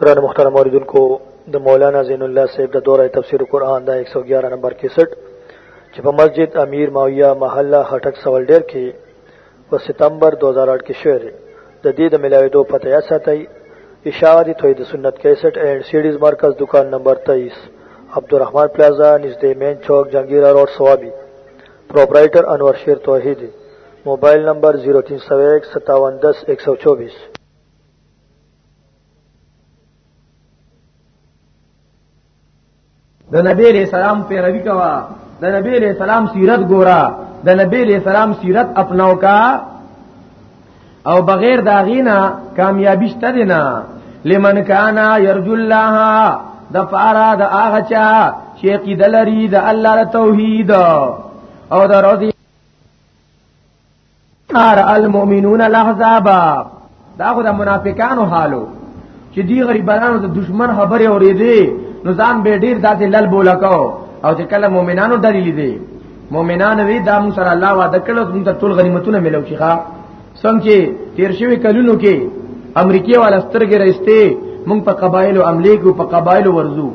قرآن مختار موردن کو د مولانا زین الله صاحب د دوره تفسیر قرآن دا 111 نمبر 61 چې په مسجد امیر ماویہ محله هټک سوال ډیر کې په ستمبر 2008 کې شوې د دې د ملاویدو پته یا ساتي اشاعری توحید سنت 61 اینڈ سیډیز مرکز دکان نمبر 23 عبدالرحمن پلازا نږدې مین چوک جنگیرا روډ سوابي پرپرایټر انور شیر توحید موبایل نمبر 03015710110 د نبی علیہ السلام پیروي کوا د نبی علیہ السلام سیرت ګورا د نبی علیہ السلام سیرت اپناو کا. او بغیر داغینا کامیابی شته دینا لمن کانا یرجو الله د فارا د هغه چا چې قیدلری د الله توحید. او د روزي نار المؤمنون الاحزاب. دا خو د منافقانو حالو چې دی غریبانو د دشمن خبره اورېدي نو ځان به ډیر داسې لل بولکاو او چې کله مؤمنانو دلیل دي مؤمنان وی دا مون سره الله وعده کړو موږ ته ټول غنیمتونه ملو شي ښا؟ څنګه تیر شوی کلونو کې امریکای والا سترګې راسته موږ په قبایلو عملی کو په قبایلو ورزو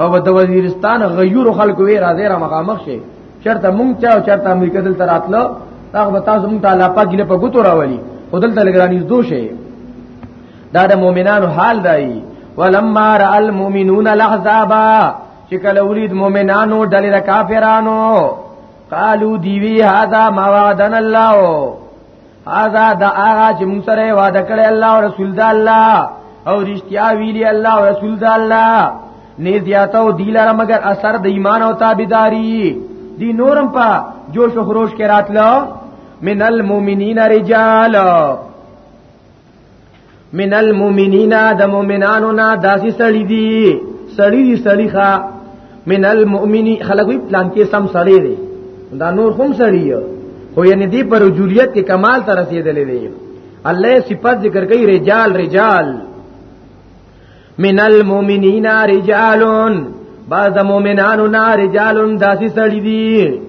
او د وزیرستان غیور خلکو وی راځي را مخامخ شي چرته مونږ چا او چرته امریکا دل تراتلو تاسو به تاسو مونږ تعالی پاک ګله په ګوتو راولي. خدل ته لګرانی دو شي دا د مؤمنانو حال دی ولما را المؤمنون الاحزاب چې کله ولید مؤمنانو ډلې کافرانو قالو دیوی هذا ما وعدنا الله. هذا دا هغه چې موږ سره وعده کړی الله او رسول د الله او رښتیا ویلي الله او رسول د الله. نه زیاتو دیلره مگر اثر د ایمان او تابعداري. دی نورم په جوش او خروش کې راتلو. من المؤمنین رجال من المؤمنین د مؤمنانو نه داسي سړی دي. سړی دي سړی ښا من المؤمنین خلک پلان کې سم سړی دي دا نور هم سړی هو یعنی دی پر رجولیت کې کمال ته رسیدلې دي. الله صفات ذکر کوي رجال رجال. من المؤمنین رجالون. بعض مؤمنانو نا رجالون داسي سړی دي.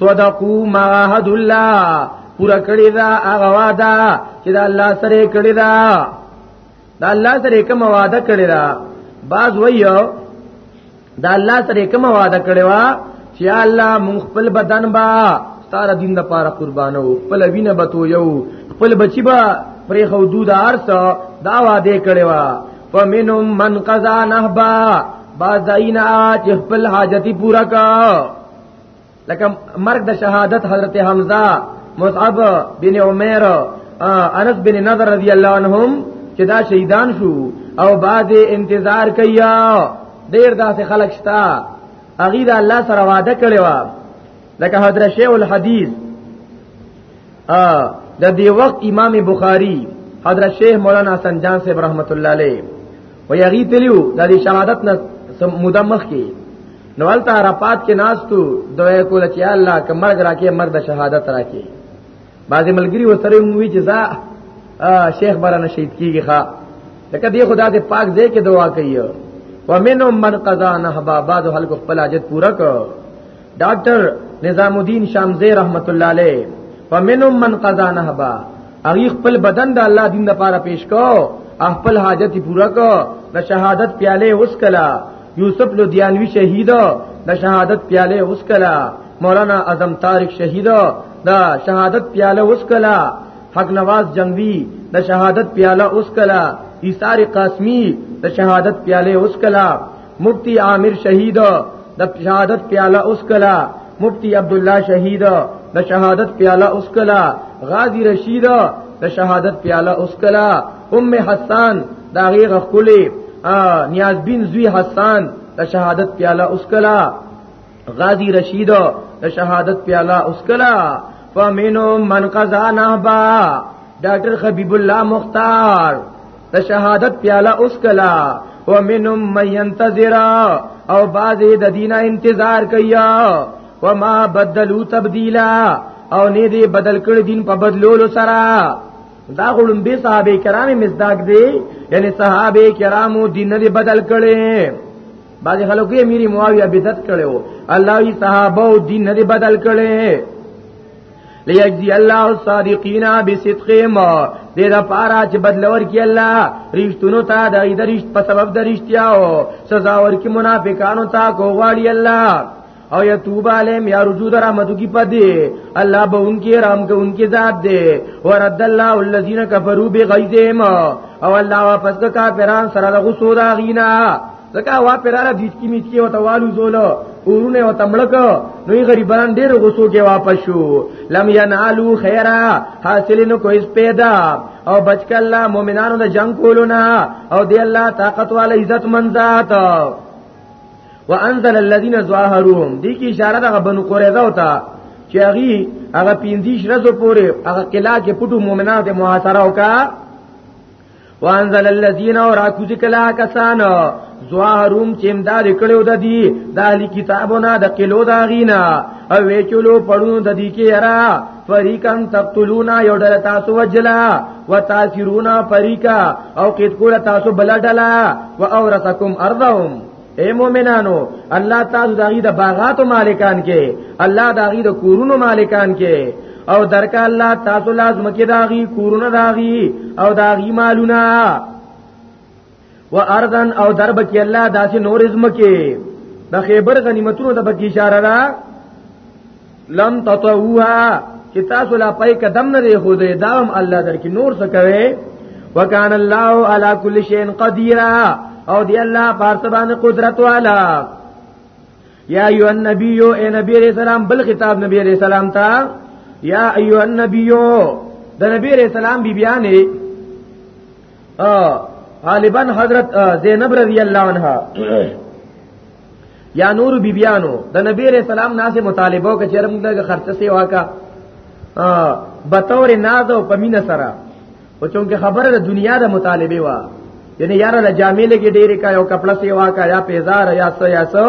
صدقوا ما عهد الله. پورا کړی دا هغه وعده چې دا الله سره کړی دا دا الله سره کوم وعده کړی دا باز وایو دا الله سره کوم وعده کړی وا چې الله مونږ خپل بدن با ستاره دین د پاره قربانو خپل وینه بتو یو خپل بچی با پرې خو دود ارس دا وعده کړی وا فمنهم من قضا نهبا بازاینا چې خپل حاجتی پورا کا لکه مرګ د شهادت حضرت حمزه مصعب بن عمر انس بن نضر رضی الله عنهم چې دا شهیدان شو او بعد انتظار کیا. ډیر داسې خلک شتا اغه دا الله سره وعده کړی و لکه حضرت شیخ الحدیث. ا د دې وخت امام بخاری حضرت شیخ مولانا حسن جان صاحب رحمت الله علیه. و یغی تلیو د دې شهادت نه مدمخ کی نو التا رپات کې ناستو دوی کول چې الله کمرګ راکې مرد شهادت راکې. بعضی ملګری وسره موي چې ځا شیخ برانه شهید کیږي ښا لکه دی خدا دې پاک دې کې دعا کوي ومنهم من قضا نهبا بعض خلق خپل حاجت پورا کړ. ډاکټر نظام الدین شامزی رحمت الله علیه. ومنهم من قضا نهبا. هغه خپل بدن د الله دین لپاره پیش کو خپل حاجت پورا کو د شهادت پیاله اوس کلا یوسف لودیانوی شهید. د شهادت پیاله اوس کلا مولانا اعظم طارق شهید. د شهادت پیاله اوس کلا حق نواز جنگوی د شهادت پیاله اوس کلا ایثار قاسمی د شهادت پیاله اوس کلا مفتی عامر شهید د شهادت پیاله اوس کلا مفتی عبد الله شهید د شهادت پیاله اوس کلا غازی رشید د شهادت پیاله اوس کلا ام حسان دا غیر خپلی نیاز بن زوی حسان د شهادت پیاله اوس کلا غازی رشید د شهادت پیاله اوس کلا فمنو من قضا نهبا ډاکټر حبیب الله مختار د شهادت پیاله اوس کلا. ومنهم من ينتظر او بعضی د دینه انتظار کیا. وما بدلوا تبديلا او نه دی بدل کړ دین په بدلولو سره دا غړم به صحابه کرام مصداق دی یعنی صحابه کرامو دین نه بدل کړي بعض خلکو یې میری معاویه بدعت کړو الله یې صحابه دین نه بدل کړي لیجزی الله الصادقین بصدقهم. دې دا پارا چې بدلور کی الله رښتونو ته د ایدریشت په سبب د رښتیاو. سزا ورکی منافقانو ته کوواړي الله. او یتوب علیم یا رجوع در رحمتو کی پدے اللہ با ان کے رحم کے ان کے ذات دے ورد اللہ الذین کفروا بغیظهم او الله واپس کا کافران سره د غسو دا غینا زکه وا پراله دیت کی میت کی وته والو زولو ورونه وته مړک نوې غریبان ډېر غسو کې واپس شو. لم ینالو خیرا. حاصل نو کوئی پیدا او بچ الله مؤمنانو د جنگ کولونا او دی الله طاقت والا عزت من ذات وانزل الذين ظاهرون دي کی اشاره ده بنو قریظه وتا چې هغه هغه پیندیش رزو پورې هغه قلا کې پټو مؤمنانو ته محاصره وکا وانزل الذين وراكوز کلا کسان ظاهرون چې امداد کړو د دې د اهلي کتابونو د قلو دا غینا. او وچلو پړو د دې کې یرا. فریقان تقتلونا یو ډله تاسو وجلا. وتاثرونا فریقا. او قید کول تاسو بل ډله. واورثکم ارضهم. اے مومنانو الله تعالی داغي د باغاتو مالکان کې. الله داغي د کورونو مالکان کې او درکا الله تاسو لازم کې داغي کورونه داغي او داغي مالونه. و ارضن او درب کې الله داسې نور ازم کې. د خیبر غنیمتونو د بکی اشاره را لم تطوها چې تاسو لا پای قدم نه دی خو دې دام الله درکې نور څه کوي. وکانه الله علی کل شیء قدیر او دی الله پارس باندې قدرت والا یا ایو النبیو اے نبی علیہ السلام بل خطاب نبی علیہ السلام تا یا ایو النبیو د نبی علیہ السلام بی بیانې غالبا حضرت زینب رضی الله عنها. یا نور بی بیانو د نبی علیہ السلام ناسه مطالبه او چرم دغه خرچه سی واکا بطور ناز او پمینه سره. او چونکه خبره د دنیا د مطالبه وا یعنی یار له جامې لګي ډېرې کا یو کپڑا سیوا کا یا پیزار یا سو یا سو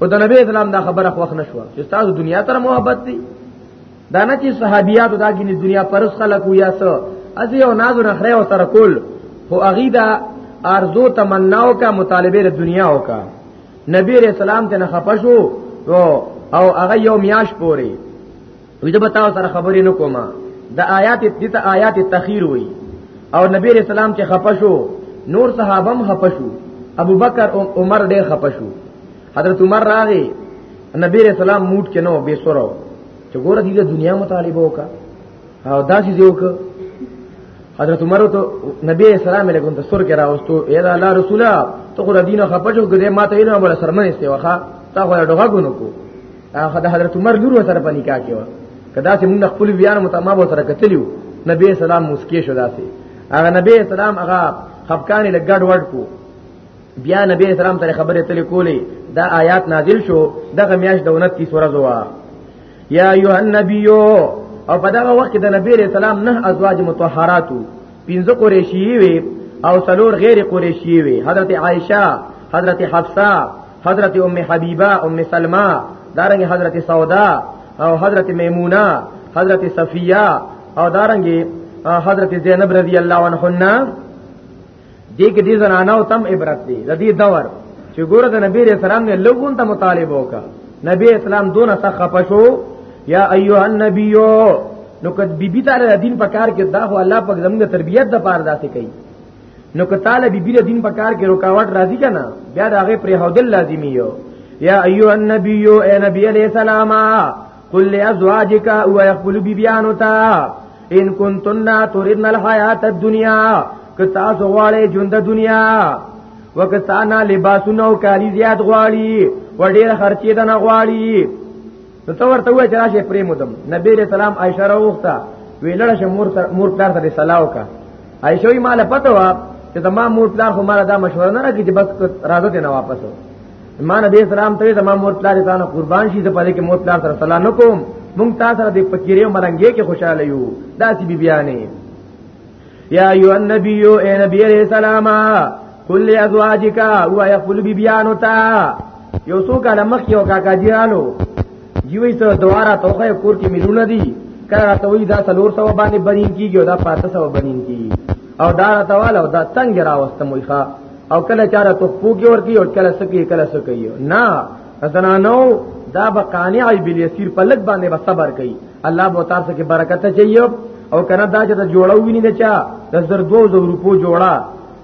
او د نبی اسلام دا خبره خو نه شو چې تاسو دنیا تر محبت دي دا نه چې صحابيات دا کې دنیا پرس خلق یا سو ازي او ناز نه خره او سره کول. خو اغیدا ارزو تمناو کا مطالبه د دنیا او کا نبی رسول الله ته نه خپشو او هغه یو میاش پوري دا بتاو سره خبرې نه کومه. د آیات دته آیات تخیر وي او نبی رسول الله ته خپشو نور صحابم خپشو ابو بکر عمر ډېر خپشو حضرت عمر راغی. نبی رسول الله موټ کې نو به سورو چې ګوره دې دنیا مطالبه وکا او داسې دی وک حضرت عمر ته نبی اسلام له کوم سر کې راوستو اے الله رسولا ته خو دین خپشو ګدې ماته یې نه بل سرمن استه وخا تا خو ډوغه غونو کو هغه حضرت عمر لور سره په نکاح کې و کدا چې موږ خپل بیان متماب سره کتلیو نبی اسلام مسکی شو داسې هغه نبی اسلام هغه خفقان لګډ وډ کو بیا نبی اسلام ته خبره تل کولې دا آیات نازل شو دغه میاش د 29 ورځ وا یا ایه النبی او په دغه وخت د نبی رسول الله نه ازواج مطهراتو. پنځه قریشی وي او څلور غیر قریشی وي. حضرت عائشہ حضرت حفصه حضرت ام حبیبه ام سلمہ دارنګ حضرت سودا او حضرت میمونه حضرت صفیہ او دارنګ حضرت زینب رضی الله عنها دې کې دې زنانو تم عبرت دی د دې دور چې ګوره د نبی رسول الله نه لګون ته مطالبه وکا نبی اسلام دون سخ پشو یا ایها النبیو نو کد بیبی تعالی دین په کار کې دا هو الله پاک زموږ تربیت د پاره داسې کوي. نو که تعالی بیبی د دین په کار کې رکاوټ راځي کنه بیا دا هغه پر هودل لازمي یو. یا ایها النبیو اے نبی علیہ السلام قل لازواجک او يقبل بیبیانو تا. ان کنتن تردن الحیات الدنیا که تاسو غواړئ ژوند دنیا. وکستانا لباسونه او کالی زیات غواړي وړي خرچې د نه غواړي نو تو ورته وای چې راشه پرې مودم نبی رسول الله عائشہ راوخته ویلړه شه مور مور پلار ته سلام وکا عائشہ یې مال پته وا چې زما مور پلار خو مال دا مشوره نه راکړي چې بس راځه نه واپس ما نبی اسلام ته زما مور پلار ته نه قربان شي ته پدې کې مور پلار سره سلام نکوم مونږ تاسو سره د فقیرې مرنګې کې خوشاله یو. داسې بی بیانې یا ایو النبیو اے نبی علیہ السلام کل ازواجک او یقبل بیبیانو تا یو سو کاله مخ یو کاکا جیرانو جیوی ته دواره توخه کور کې ملونه دي کله ته وی دا سلور سو باندې بنین کیږي او دا پاته سو بنین کیږي. او دا تواله او دا څنګه راوسته موخه او کله چاره تو پوګي ورکی او کله سکی کله سکی نه زنانو دا بقانع بیل یسیر په لګ باندې به صبر کوي. الله به تاسو کې برکت چي او کنه دا چې جوړو ویني نه چا د زر 2000 روپو جوړا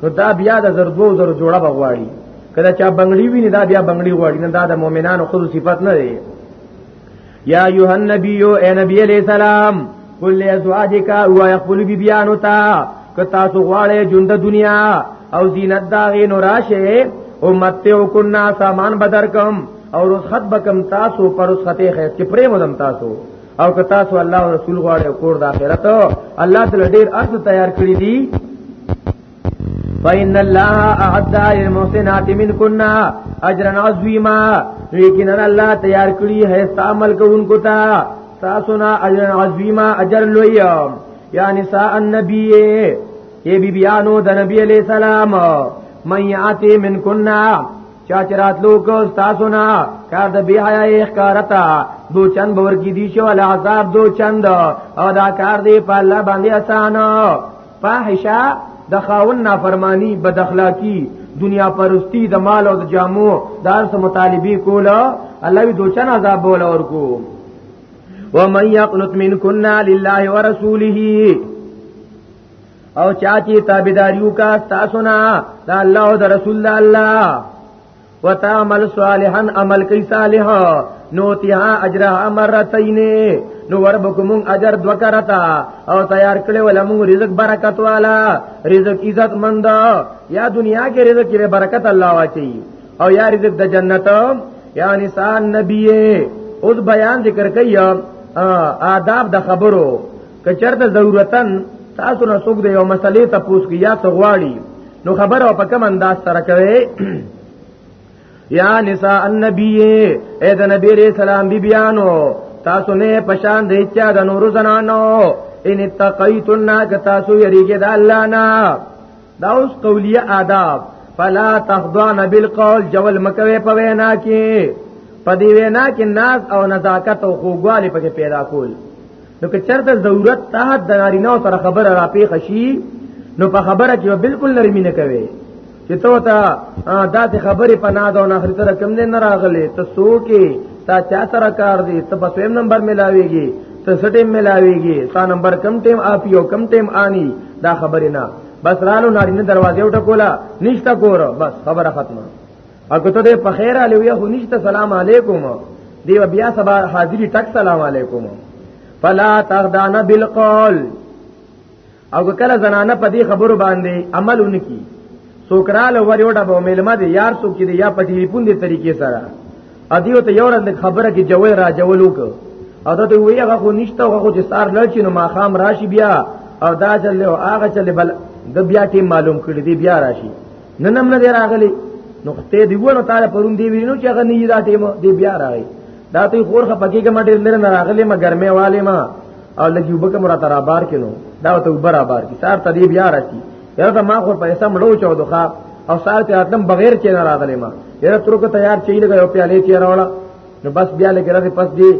نو دا بیا د زر 2000 جوړا بغواړي کله چا بنگړی ویني دا بیا بنگړی غواړي. نه دا د مؤمنانو خود صفت نه دی یا ایها النبی اے نبی علیہ السلام قل لازواجک و یقبل بیانو تا که تاسو غواړئ ژوند دنیا او زینت دا غي نو راشه او متیو کنا سامان بدر کم او رخصت بکم تاسو پر رخصت خیر چې پرې مدم تاسو. او که تاسو الله او رسول غواړي کور د آخرت الله تعالی ډیر ارز تیار کړی دي. فإن الله أعد للمحسنات منكن أجرا عظيما لیکن الله تیار کړی ہے استعمال کوونکو ته تاسو نه اجر عظیما اجر لوی یا نساء النبی یہ بیبیانو د نبی علیہ السلام من یاتی منکن چا چرات لوک تاسو نا کار د بی حیا اخکارتا دو چند بور کی دی شو العذاب دو چند. او دا کار دی په الله باندې آسان. فاحشا د خاون نافرمانی بد اخلاقی دنیا پرستی د مال او د جامو دار سره مطالبه کولا الله وی دو چند عذاب بولا ورکو. ومن يقنط منكن لله ورسوله. او چاچی تابیداریو کا تاسو نا دا الله او د رسول الله وتعمل صالحا عمل کوي صالحا. نوتها اجرها مرتين نو وربکم اجر دوکرتا او تیار کړي ولمو رزق برکت والا. رزق عزت مند. یا دنیا کې رزق کې برکت الله واچي او یا رزق د جنت. یا نساء نبی اوس بیان ذکر کوي آداب د خبرو. کچرته ضرورتن تاسو نه څوک دی یو مسلې ته پوښ کی یا تغواړي نو خبر او په کوم انداز سره کوي یا نساء النبی اے د نبی رسول سلام بی بیانو تاسو نه پشان د اچا د نور زنانو ان اتقیتن ک تاسو یریګه د الله نه دا اوس قولیه آداب فلا تخضعن بالقول جول مکوي په وینا کې پدی وینا کې ناز او نزاکت او خوګوالی پکې پیدا کول۔ نو که چرته ضرورت تحت د نارینه سره خبره را پیښ شي نو په خبره کې بالکل نرمي نه کوي چې ته ته دا ته خبره په ناد او ناخري سره کم نه راغلي ته سوکي تا چا سره کار دی؟ ته سیم نمبر ملاويږي ته سټیم ملاويږي تا نمبر کم ټیم اپیو کم ټیم آنی؟ دا خبره نه. بس رالو نارینه دروازه وټکولا نشتا کور. بس خبره ختمه. اګه ته په خیر علی وی خو نشته سلام علیکم. دیو بیا سبا حاضری ټک سلام علیکم. فلا تغدان بالقول. او کله زنانه په دې خبرو باندې عمل ونکي سوکراله وری وټه به ملما دي یار څوک دي یا په ټلیفون دي طریقې سره. ادیو ته یو ورځ خبره کې جوړ را جوړ وک او ته وی هغه خو نشته هغه چې سار لړ نو ماخام راشي بیا. او دا چل او هغه چل بل د بیا ټیم معلوم کړی دی بیا راشي. ننم نه راغلی. نو ته دی وونه تعالی پرون دی وینو چې هغه نه دا ټیم دی بیا راغی. دا ته خورخه پکې کې لري نه راغلی ما ګرمه والے ما. او لګي وبکه مرا ترا بار کینو دا ته وبرا بار کی سار تدی بیا راشي یره ما خو پیسې مړو چو دوخه او سار ته اتم بغیر کې نه راغلی ما. یره ترکو تیار چي لګو پیاله چي راوړه نو بس بیا لګره پس دی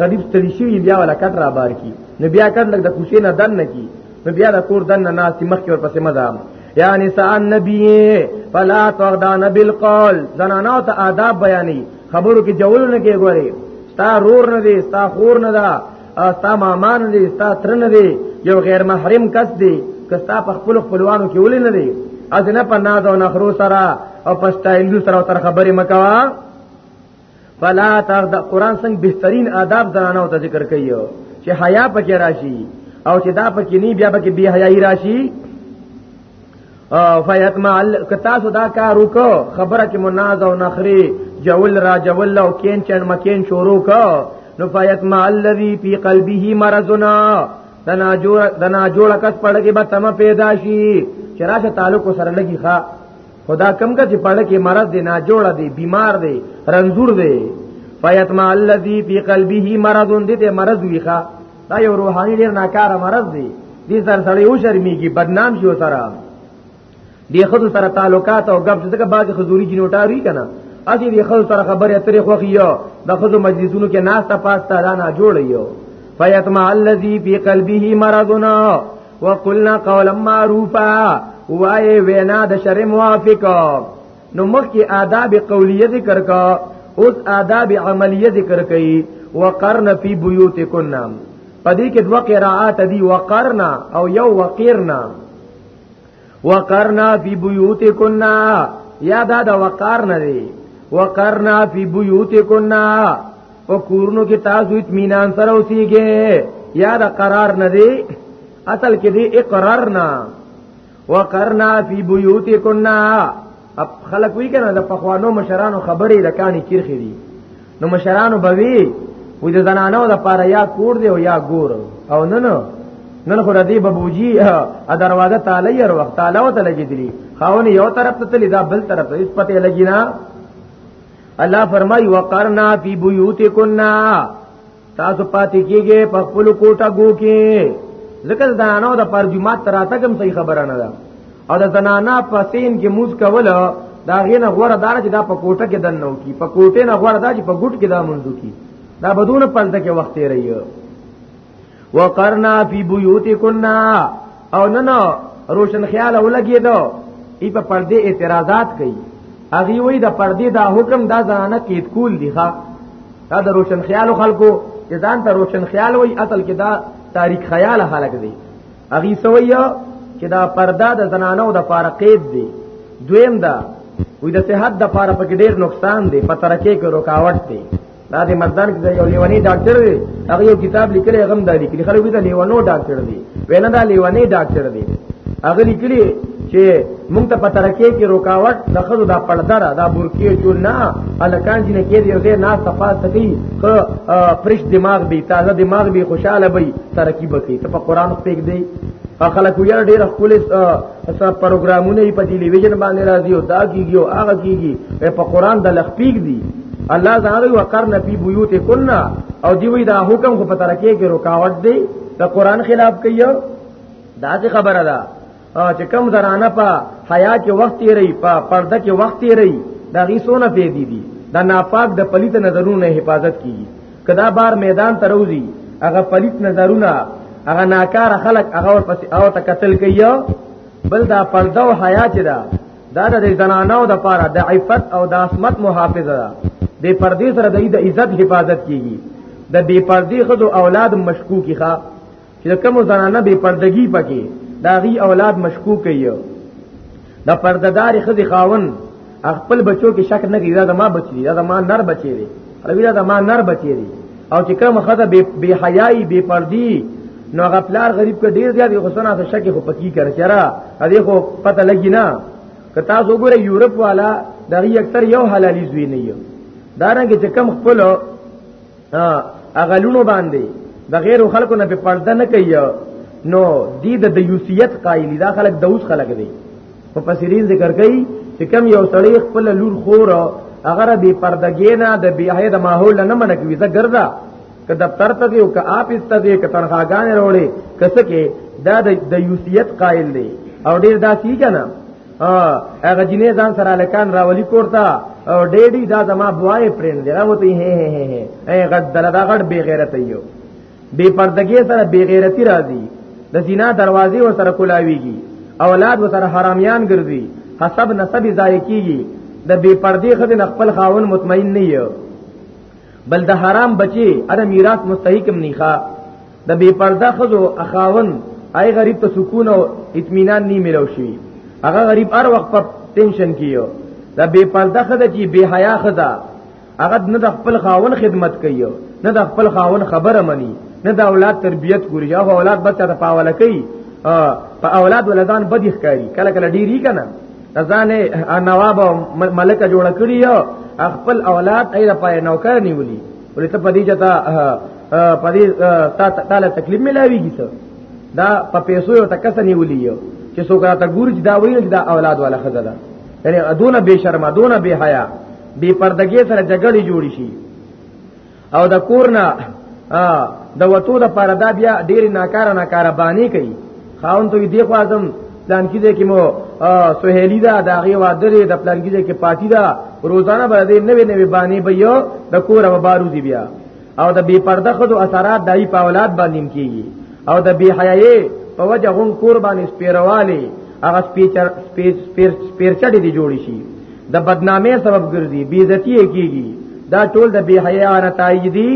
غریب ستړي شي بیا ولا کټ را بار کی نو بیا کټ لګ د کوشي نه دن نه کی نو بیا د کور دن نه ناس مخ کې ور پسې مزام یا نساء النبی فلا تغدان بالقول. زنانو ته آداب بیانی خبرو کې جوړ نه کې غوري ستا رور نه دی ستا خور نه دا ستا مامان دی ستا تر نه دی. یو غیر محرم کس دی کستا په خپل خپلوانو کې ولې نه دی؟ ازنه په ناز او نخرو سره او پستا هندو سره تر خبرې مکوا فلا تغد قران څنګه بهترین آداب زنانو ته ذکر کوي چې حیا پکې راشي او چې دا پکې نی بیا پکې بی حیاي راشي. فیتما کتا صدا کار وکړه خبره کې مناز او نخري جول را جول او کین چن مکین شروع کا نو فیتما الذی فی قلبه مرضنا دنا جوړ دنا جوړ کس پړګي به تم پیدا شي چراشه تعلق سره لګي ښا خدا کم کا چې پړګي مرض دی نا جوړ دی بیمار دی رنزور دی فیتما الذی فی قلبه مرض دې مرض وی ښا دا یو روحاني ډیر ناکاره مرض دی دې سره سره یو شرمېږي بدنام شي سره دی خود سره تعلقات او غب څه بعض حضوري جنوټاري کنا. اسی دی خود سره خبره اترې خوخي یو د خود مجلسونو کې ناس ته پاستا رانا جوړیو فیتما الذی فی قلبه مرضنا وقلنا قولا معروفا. وای وینا د شر موافق. نو مخکې آداب قولیه ذکر کا اوس آداب عملیه ذکر کړي وقرن فی بیوتکن پدې کې دوه قراءات دي وقرنا او یو وقرنا وقرنا فی بیوتکنا یا دا دا وقرنا دی. وقرنا فی بیوتکنا او کورونو کې تاسو اطمینان سره اوسېږئ یا دا قرار نه دی. اصل کې دی اقرارنا وقرنا فی بیوتکنا. اب خلک وی کنه د پخوانو مشرانو خبرې رکانی چیرخې دي. نو مشرانو بوي وې د زنانو د پاره یا کور دی او یا ګور. او نه نه. نن خو ردی ببوجی ا دروازه تعالی هر وخت تعالی وته لګیدلی خاون یو طرف ته تلی دا بل طرف ته. اس پته لګینا الله فرمای وقرنا فی بیوتکنا. تاسو پاتې کیږي په خپل کوټه گو کې ذکر زنانو د پرجمات تراته کوم صحیح خبره نه ده. او د زنانا په سین کې موز کول دا غینه غوړه دار چې دا په کوټه کې دنو کی په کوټه نه غوړه دا چې په ګټ کې دا منځو کی دا بدون پلته کې وخت رہی وقرنا فی بیوتکنا. او نه نه روشن خیال ولګي دو ای په پردے اعتراضات کوي اغي وای د پردې دا حکم دا زنانه کې کول دي ښا. دا د روشن خیال خلکو ځان ته روشن خیال وای اصل کې دا تاریخ خیال خلک دي اغي سویا چې دا پردا د زنانو د فارقید دی. دویم دا وې د صحت د فار په ډیر نقصان دی په ترکه کې رکاوټ دی. دا د مردان کې یو لیونی ډاکټر دی. هغه یو کتاب لیکلی غم داری کلی خلک وې دا لیونو ډاکټر دی. وینا دا لیونی ډاکټر دی. هغه لیکلی چې مونږ ته پته راکې کې رکاوټ د خزو دا پړدره دا برکی جوړ نه الکان نه کې دی ځای نه صفا سکی فرش دماغ به تازه دماغ به خوشاله به ترقی بکی ته په قران پېګ دی خلک یې ډېر خپل پروګرامونه په ټلویزیون باندې راځي او دا کیږي او هغه کیږي. په قران د لخپیګ دی. الله تعالی وقرن فی بیوتکنا او دی وی دا حکم کو پتہ رکھے کہ رکاوٹ دی. دا قران خلاف کایو دا څه خبره ده چې کم زرانه په حیا کې وخت یې رہی په پرده کې وخت یې رہی دا غي سونه پیدا دي دا ناپاک د پلیت نظرونو حفاظت کیږي. کدا بار میدان ته روزي هغه پلیت نظرونه هغه ناکار خلق هغه ورپسې او ته قتل کيو بل دا پرده او حیا چې دا دا د زنانو د پاره د عفت او د عصمت محافظه ده. د پردې سره د عزت حفاظت کیږي. د بے پردې خدو اولاد مشکوکی ښا چې کوم زنانه بے پردګي پکې دا غي اولاد مشکوک کيو د پرددار خدي خاون خپل بچو کې شک نه کوي دا ما بچي دا ما نر بچي دي. الوی دا ما نر بچي دي. او چې کوم خدای بے حیاي بے پردي نو غفلار غریب کا ډیر زیات غسنا څه شک خو پکی کړ چرا؟ دې خو پته لګی نه. کتا وګوره یورپ والا دغه اکثر یو حلالي زوی نه یو. دارنګه چې کم خپل اغلونو باندې د غیر خلکو نه په پرده نه کوي نو دی د دیوسیت قایلی دا خلک دوس خلک دی. په پسیرین ذکر کوي چې کم یو سړی خپل لور خور اگر به پردګې نه د بیاهه د ماحول نه منکوي زه ګرځا که دفتر ته دی او که آپ است دی که تنخواګان وروړي کسه کې دا د یوسیت قائل دی. او ډیر دا سی کنه. هغه جنې ځان سره لکان راولي کوړتا او ډېډي دا زما بوای پرین دی. هغه ته هه هه هه ای غد دلدا غړ بے غیرت یو. بے پردګي سره بے غیرتی راځي د زنا دروازې ور سره کولاویږي. اولاد ور سره حرامیان ګرځي. حسب نسب ضایع کیږي. د بے پردې خدای خپل خاون مطمئن نه یو بل د حرام بچي اره میراث مستحقم نیخه د بے پرده خزو اخاون آی غریب ته سکون او اطمینان نی ملو شي. هغه غریب هر وخت په ټینشن کیو دا بے پرده خزه چې بے حیا خزه هغه نه د خپل خاون خدمت کوي نه د خپل خاون خبره مني نه د اولاد تربيت ګوري. یا اولاد بچا ته پاوله کوي. په اولاد ولدان بدی ښکاری کله کله ډیری کنه ځانه نواب ملک جوړ کړی خپل اولاد ایره پای نوکر نیولی ولې ته پدې چتا پدې تعالی تکلیف ملاویږي څه. دا په پیسو یو تکس نیولی یو. چې څوک راته ګوري دا وایي دا اولاد والا خزدا یعنی ادونه بے شرمه دونه بے حیا بے پردګي سره جګړې جوړی شي. او د کورنا د وتو د پردا بیا ډیر ناکاره ناکاره بانی کوي. خاون ته دی خو اعظم پلان کې دې کې مو سہیلی دا داغه واده د پلان کې دې کې پاټی دا روزانه باندې نوې نوې باندې به یو د کور و بارو دی بیا. او د بی پرده خدو اثرات دای په اولاد باندې کیږي او د بی حیاي په وجه غون کور باندې سپیرواله هغه سپیچر سپیر سپیرچډي دی جوړی شي. د بدنامۍ سبب ګرځي بی عزتی کیږي دا ټول د بی حیا نتایج دي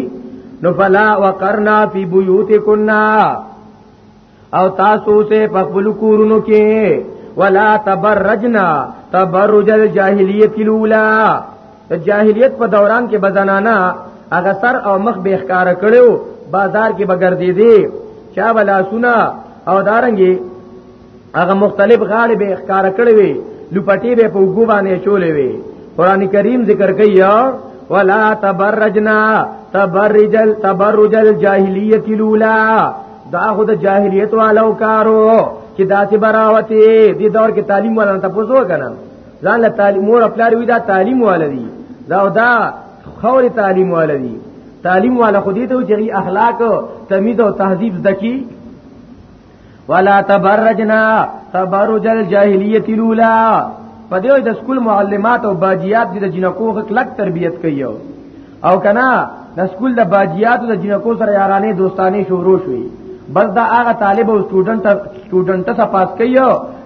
نو فلا وقرنا فی بیوتکنا. او تاسو سے پخبل کورونو کې ولا تبرجنا تبرج الجاهلیت الاولى جاهلیت په دوران کې بزنانا هغه سر او مخ به ښکارا کړو بازار کې بغردې دي چا بلا سنا او دارنګي هغه مختلف غاړي به ښکارا کړې وي لپټي به په وګو باندې چولې وي قران کریم ذکر کوي ولا تبرجنا تبرج تبرج الجاهلیت الاولى دا خود جاهلیت والو کارو. چې داسې براوته دي دور کې تعلیم والا ته پوسو کنه ځان له تعلیم مور خپل وی دا تعلیم والدي دا دا خور تعلیم والدي تعلیم والا خودی ته چې اخلاق تمیز او تهذیب زکی ولا تبرجنا تبرج الجاهلیت الاولى پدې د سکول معلمات او باجیات د جنکو خلک تربیت کوي او کنا د سکول د باجیات د جنکو سره یارانه دوستانه شروع شوي بس دا هغه طالب او سټوډنټ سټوډنټ ته پاس کوي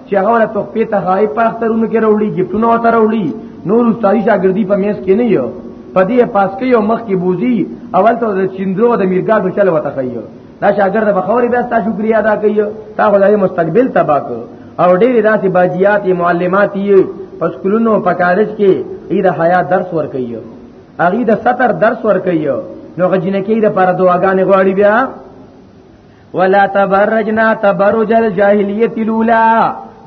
چې هغه له توقفه ته غای په اخترونو کې وروړي گیفټونه وته وروړي نور استادي شاګردي په میس کې نه یو. پدې پاس کوي او مخ کې بوزي اول ته د چندرو د میرګال په چل وته کوي دا شاګرد به خوري بیا تاسو شکریا ادا کوي تا خدای مستقبل تباک او ډېر داسې باجیات معلمات یې پس کلونو په کالج کې ای د حیا درس ور کوي اغه د ستر درس ور کوي نو غجنه کې د پر دعاګانې غواړي بیا. ولا تبرجنا تبرج الجاهلیت الاولى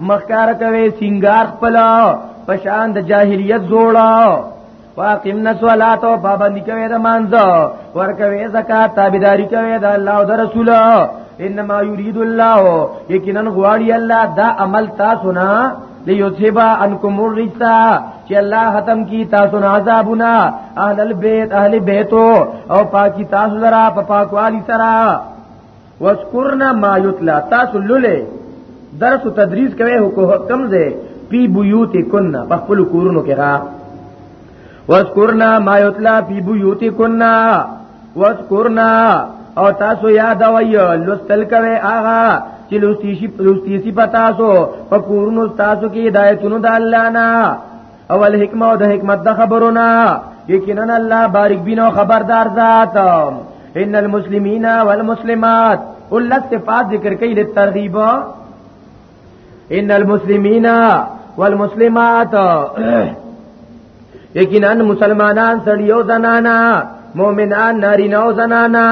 مخکار کوي سنگار خپل. پشان د جاهلیت جوړا واقمنا الصلاه او پابندی کوي د مانځه ور کوي زکات. تابعداري کوي د الله او د رسول. انما يريد الله. یقینا غواړي الله دا عمل تاسو نه ليذهبا عنكم الرجس. چې الله ختم کی تاسو نه عذابنا اهل البيت اهل بیتو. او پاکی تاسو لرا په پاکوالی سره واذكرنا ما يتلى تاسو لله درس تدریس کوي حکم دے. پی بیوت کننا په خپل کورونو کې را واذكرنا ما يتلى في بيوتكنا واذكرنا او تاسو یاد وای لستل کوي آغا چې لستی شي لستی شي پتاسو په کورونو تاسو کې ہدایتونو د الله نه اول حکمت او د حکمت د خبرونه. یقینا الله بارک بینو خبردار ذات. ان المسلمین والمسلمات. ول صفات ذکر کوي د ترغیب. ان المسلمین والمسلمات. یقینا مسلمانان سړیو زنانا. مؤمنان نارینه او زنانا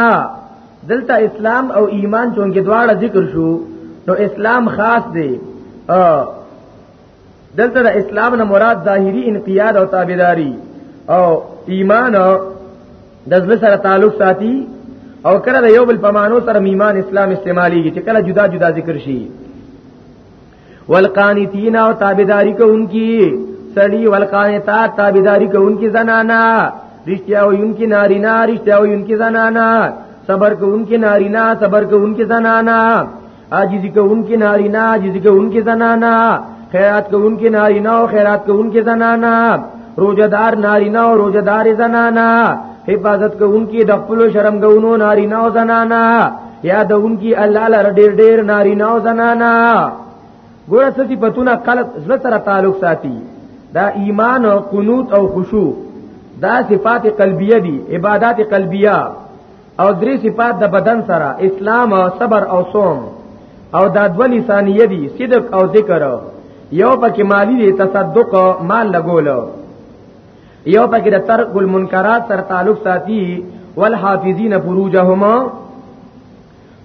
دلته اسلام او ایمان چونګې دواړه ذکر شو نو اسلام خاص دی. دلته د اسلام نه مراد ظاهری انقیاد او تابعداري. او ایمان د ځل سره تعلق ساتي او کله د یو بل پمانو سره ایمان اسلام استعمالي چې کله جدا جدا ذکر شي. والقانتین او تابعداري کوونکی سړی والقانتات تابعداري کوونکی زنانا رشتیا وینکی نارینا رشتیا وینکی زنانا صبر کوونکی نارینا صبر کوونکی زنانا عاجزی کوونکی نارینا عاجزی کوونکی زنانا خیرات کوونکی نارینا او خیرات کوونکی زنانا روزدار نارینا او روزدار زنانا حفاظت کوونکی د خپل شرم غونو نارینا او زنانا یادونکی الله لره ډیر ډیر نارینا او زنانا ګوره ستې پتونه کله زړه سره تعلق ساتي دا ایمان او قنوت او خشوع. دا صفات قلبیه دي عبادت قلبیه او درې صفات د بدن سره اسلام او صبر او صوم. او دا دو لسانیه دي صدق او ذکر. یو پکې مالی دي تصدق مال لګول. یو پکې د ترک المنکرات سره تعلق ساتي والحافظین فروجهما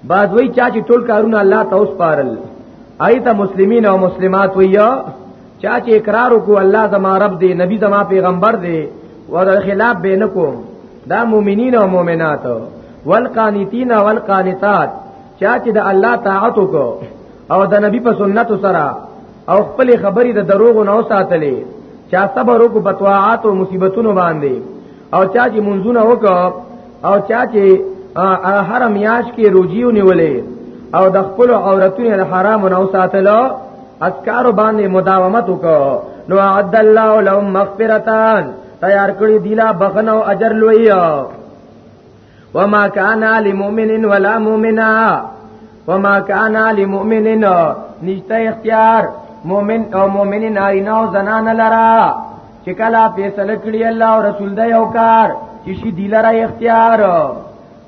بعد وی چا چې ټول کارونه الله ته اوس پارل ایت مسلمین او مسلمات ویا چا چې اقرار وکړو الله زما رب دی نبی زما پیغمبر دی. ور خلاف بینکم دا مؤمنین او مؤمنات والقانتین والقانتات. چا چې د الله طاعت وکړو او د نبی په سنت سره او خپل خبرې د دروغ نه ساتلې چا صبر وکړو په طاعات او مصیبتونو باندې. او چا چې منځونه وکړو او چا چې هر میاش کې روجیو نیولې او د خپل عورتونو د حرام نه ساتلو اسکار باندې مداومت وکړو. نو عد الله لهم مغفرتان تیار کړی دیلا بخنه او اجر لوی وما كان للمؤمن ولا مؤمنا وما كان للمؤمن نشته اختیار مؤمن او مؤمن نارینه او زنان لرا. چې کله فیصله کړی الله او رسول دی او کار. چې شي دی لرا اختیار.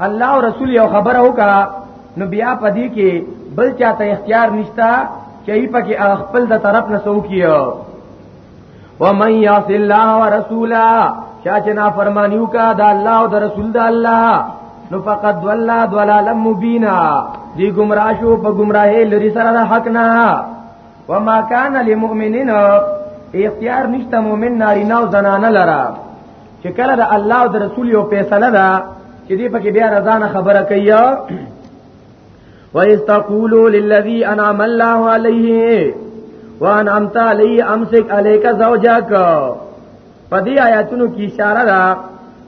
الله او رسول یو خبره وکا نو بیا پدې کې بل چاته اختیار نشتا چې ای پکې خپل د طرف نه سو کیو ومن یعص الله ورسولا چاچنا فرمانیو کا دا الله او د رسول د الله نو فقد ضل ضلالا مبینا دی گمراه شو په گمراهی لري سره د حق نه وما كان للمؤمنین اختیار نشته مؤمن نارینه او زنانه لرا. چې کله د الله او د رسول یو فیصله ده چې دې پکې بیا رضانه خبره کوي وَإِسْتَقُولُوا لِلَّذِي أَنْعَمَ اللَّهُ عَلَيْهِ وَأَنْعَمْتَ عَلَيْهِ أَمْسِكْ عَلَيْكَ زَوْجَكَ پدې آیاتونو کې اشاره ده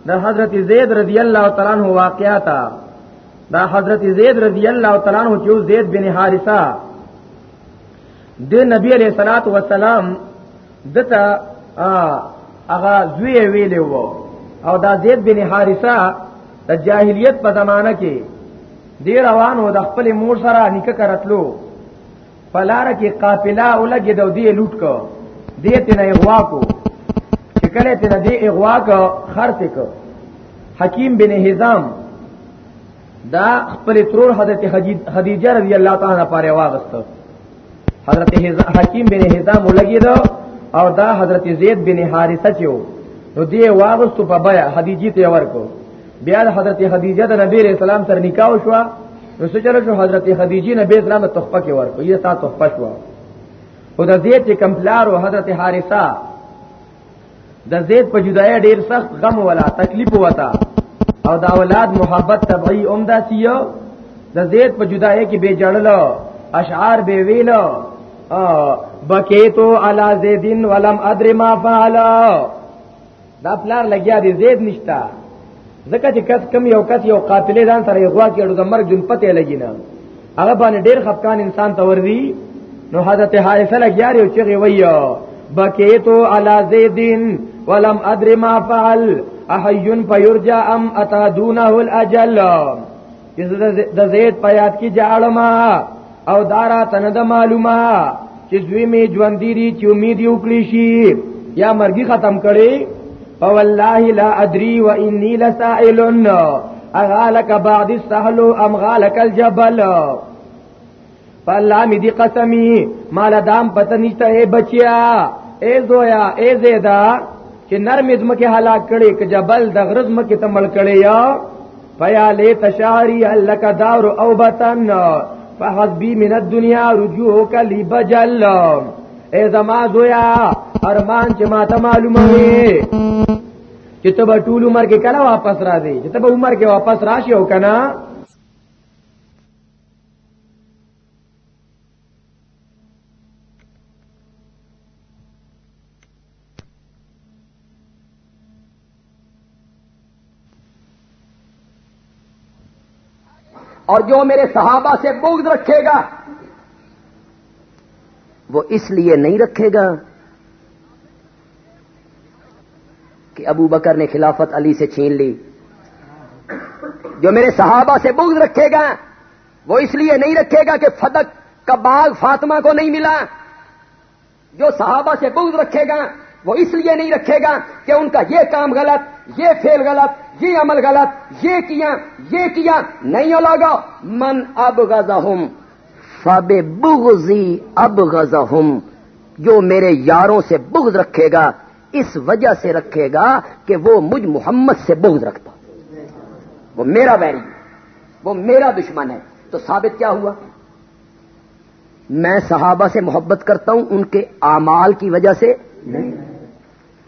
د حضرت زید رضی الله تعالی عنہ واقعیا تا دا حضرت زید رضی الله تعالی عنہ چې زید بن حارثه د نبی علیہ الصلات والسلام دته هغه زوی ویلې وو او دا زید بن حارثه د جاهلیت په زمانہ کې دی روانو د خپل مور سره نکه کرتلو پلار کې قافله ولګي د دې لوټ کو دې ته نه اغوا کو چې کله ته دې اغوا کو خرڅ کو حکیم بن حزام دا خپل ترور حضرت خدیجه رضی الله تعالی عنها پاره واغست حضرت حکیم بن حزام ولګي دو او دا حضرت زید بن حارثه چو نو دی واغستو په بیا خدیجه ته ورکو بیا د حضرت خدیجه د نبی رسول الله سره نکاح شو نو چلو شو؟ حضرت خدیجه نبی اسلام ته تحفه کې ورکو یې تا تحفه شو او د زید چې کمپلار او حضرت حارثه د زید په جدای ډیر سخت غم ولا تکلیف وتا. او د اولاد محبت طبعی عمده سیو د زید په جدای کې به جړلو اشعار به ویلو. بکیتو علی زیدین ولم ادری ما فعل دا پلار لګیا دی زید نشتا. ځکه چې کس کم یو کس یو قاتل ځان سره یو غوا کېړو د مرګ جون پته لګی نه هغه باندې ډیر خفقان انسان ته وردی نو حضرت حارثه لګیا یو چې ویو بکیتو علی زیدین ولم ادری ما فعل. احیون فیرجا ام اتا دونه الاجل د زید پیات کی جاړما او دارا تند معلومه چې زوی می ژوندې دي چې امید یو کړی شي یا مرګي ختم کړي فوالله لا ادري واني لسائل اغالك بعد السهل ام غالك الجبل؟ فالله می دی قسمی. مال دام پته نشته اے بچیا اے زویا اے زیدا چې نرم ازمکه هلاک کړي ک جبل د غرض مکه تمل کړي یا فیا لی تشاری لک دار او بطن فحسبی من الدنیا رجوعک لی بجل اے زما زویا ارمان چې ما ته معلومه وي چې ته به ټول عمر کې کله واپس راځي چې ته به عمر کې واپس راشي او کنه اور جو میرے صحابہ سے بغض رکھے گا، وہ اس لیے نہیں رکھے گا کہ ابو بکر نے خلافت علی سے چھین لی۔ جو میرے صحابہ سے بغض رکھے گا، وہ اس لیے نہیں رکھے گا کہ فدق کا باغ فاطمہ کو نہیں ملا۔ جو صحابہ سے بغض رکھے گا، وہ اس لیے نہیں رکھے گا کہ ان کا یہ کام غلط، یہ فیل غلط یہ عمل غلط، یہ کیا یہ کیا نہیں لگا من اب غزہ فب بغزی اب غزہ جو میرے یاروں سے بغض رکھے گا، اس وجہ سے رکھے گا کہ وہ مجھ محمد سے بغض رکھتا۔ وہ میرا ویری وہ میرا دشمن ہے۔ تو ثابت کیا ہوا؟ میں صحابہ سے محبت کرتا ہوں ان کے اعمال کی وجہ سے نہیں،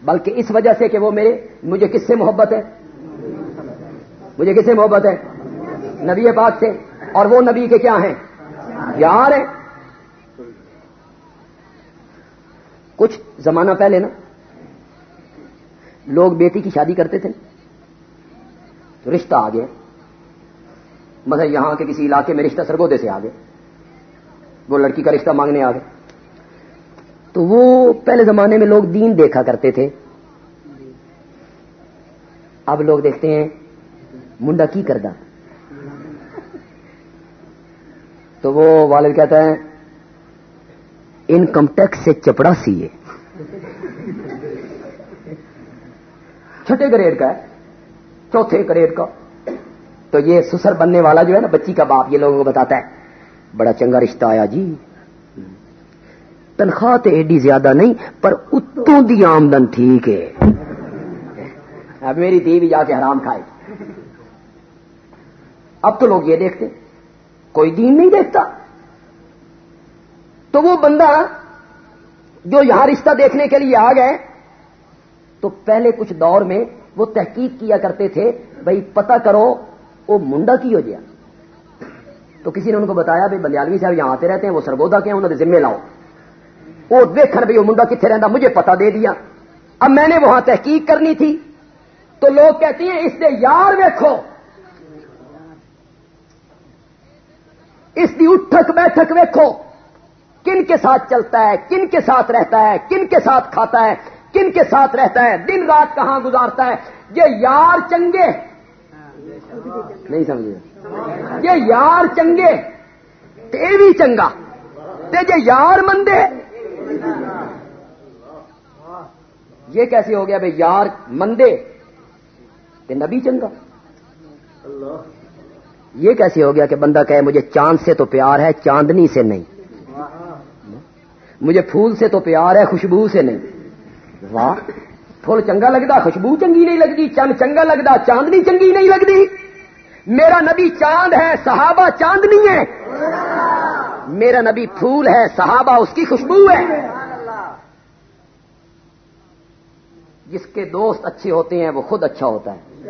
بلکہ اس وجہ سے کہ وہ میرے، مجھے کس سے محبت ہے؟ مجھے کس سے محبت ہے؟ نبی پاک سے۔ اور وہ نبی کے کیا ہیں؟ یار ہیں۔ کچھ زمانہ پہلے نا، لوگ بیٹی کی شادی کرتے تھے۔ تو رشتہ آ گیا۔ مطلب یہاں کے کسی علاقے میں رشتہ سرگودے سے آ گئے وہ لڑکی کا رشتہ مانگنے آ گئے۔ تو وہ پہلے زمانے میں لوگ دین دیکھا کرتے تھے۔ اب لوگ دیکھتے ہیں منڈا کی کردہ تو وہ والد کہتا ہے انکم ٹیکس سے چپڑا سی ہے۔ چھٹے گریڈ کا ہے، چوتھے گریڈ کا۔ تو یہ سسر بننے والا جو ہے نا، بچی کا باپ، یہ لوگوں کو بتاتا ہے، بڑا چنگا رشتہ آیا جی۔ تنخواہ تو ایڈی زیادہ نہیں، پر اتوں دی آمدن ٹھیک ہے۔ اب میری دی بھی جا کے حرام کھائے۔ اب تو لوگ یہ دیکھتے کوئی دین نہیں دیکھتا۔ تو وہ بندہ جو یہاں رشتہ دیکھنے کے لیے آ گئے، تو پہلے کچھ دور میں وہ تحقیق کیا کرتے تھے، بھائی پتہ کرو، وہ منڈا کی ہو گیا۔ تو کسی نے ان کو بتایا، بھائی بلیالوی صاحب یہاں آتے رہتے ہیں، وہ سرگودا کے ہیں، انہوں نے ذمے لاؤ۔ وہ دیکھن بھائی وہ منڈا کتنے رہتا مجھے پتا دے دیا۔ اب میں نے وہاں تحقیق کرنی تھی۔ تو لوگ کہتے ہیں، اس نے یار ویکھو۔ اس کی اٹھک بیٹھک ویکھو۔ کن کے ساتھ چلتا ہے؟ کن کے ساتھ رہتا ہے؟ کن کے ساتھ کھاتا ہے؟ کن کے ساتھ رہتا ہے؟ دن رات کہاں گزارتا ہے؟ یہ یار چنگے۔ نہیں سمجھے۔ یہ یار چنگے۔ تے بھی چنگا۔ تے جے یار مندے یہ کیسے ہو گیا بھائی یار مندے۔ تے نبی چنگا۔ یہ کیسے ہو گیا کہ بندہ کہے مجھے چاند سے تو پیار ہے، چاندنی سے نہیں۔ مجھے پھول سے تو پیار ہے، خوشبو سے نہیں۔ واہ، پھول چنگا لگتا، خوشبو چنگی نہیں لگتی چند چنگا لگتا، چاندنی چنگی نہیں لگتی۔ میرا نبی چاند ہے، صحابہ چاندنی ہے۔ میرا نبی پھول ہے، صحابہ اس کی خوشبو ہے۔ جس کے دوست اچھے ہوتے ہیں، وہ خود اچھا ہوتا ہے۔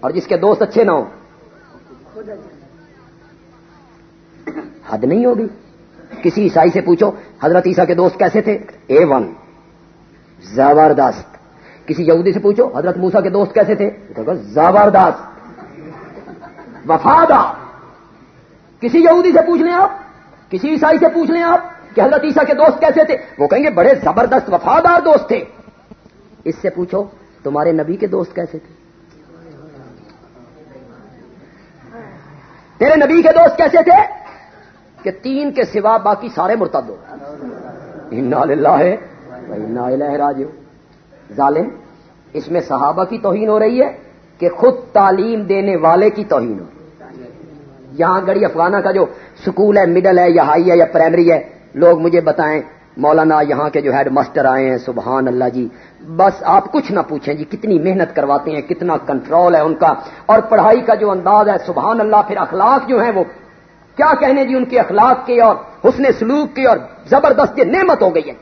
اور جس کے دوست اچھے نہ ہو حد نہیں ہوگی۔ کسی عیسائی سے پوچھو، حضرت عیسیٰ کے دوست کیسے تھے؟ اے ون، زبردست۔ کسی یہودی سے پوچھو، حضرت موسا کے دوست کیسے تھے؟ زبردست۔ وفادار کسی یہودی سے پوچھ لیں آپ؟ کسی عیسائی سے پوچھ لیں آپ کہ حضرت عیسیٰ کے دوست کیسے تھے؟ وہ کہیں گے، بڑے زبردست وفادار دوست تھے۔ اس سے پوچھو، تمہارے نبی کے دوست کیسے تھے؟ تیرے نبی کے دوست کیسے تھے؟ کہ تین کے سوا باقی سارے مرتد ہو۔ ہے راج ظالم، اس میں صحابہ کی توہین ہو رہی ہے کہ خود تعلیم دینے والے کی توہین ہو۔ یہاں گڑی افغانہ کا جو سکول ہے مڈل ہے یا ہائی ہے یا پرائمری ہے، لوگ مجھے بتائیں، مولانا یہاں کے جو ہیڈ ماسٹر آئے ہیں، سبحان اللہ جی بس آپ کچھ نہ پوچھیں جی کتنی محنت کرواتے ہیں، کتنا کنٹرول ہے ان کا، اور پڑھائی کا جو انداز ہے، سبحان اللہ، پھر اخلاق جو ہیں وہ کیا کہنے جی ان کے اخلاق کے اور حسن سلوک کے اور زبردست نعمت ہو گئی ہے۔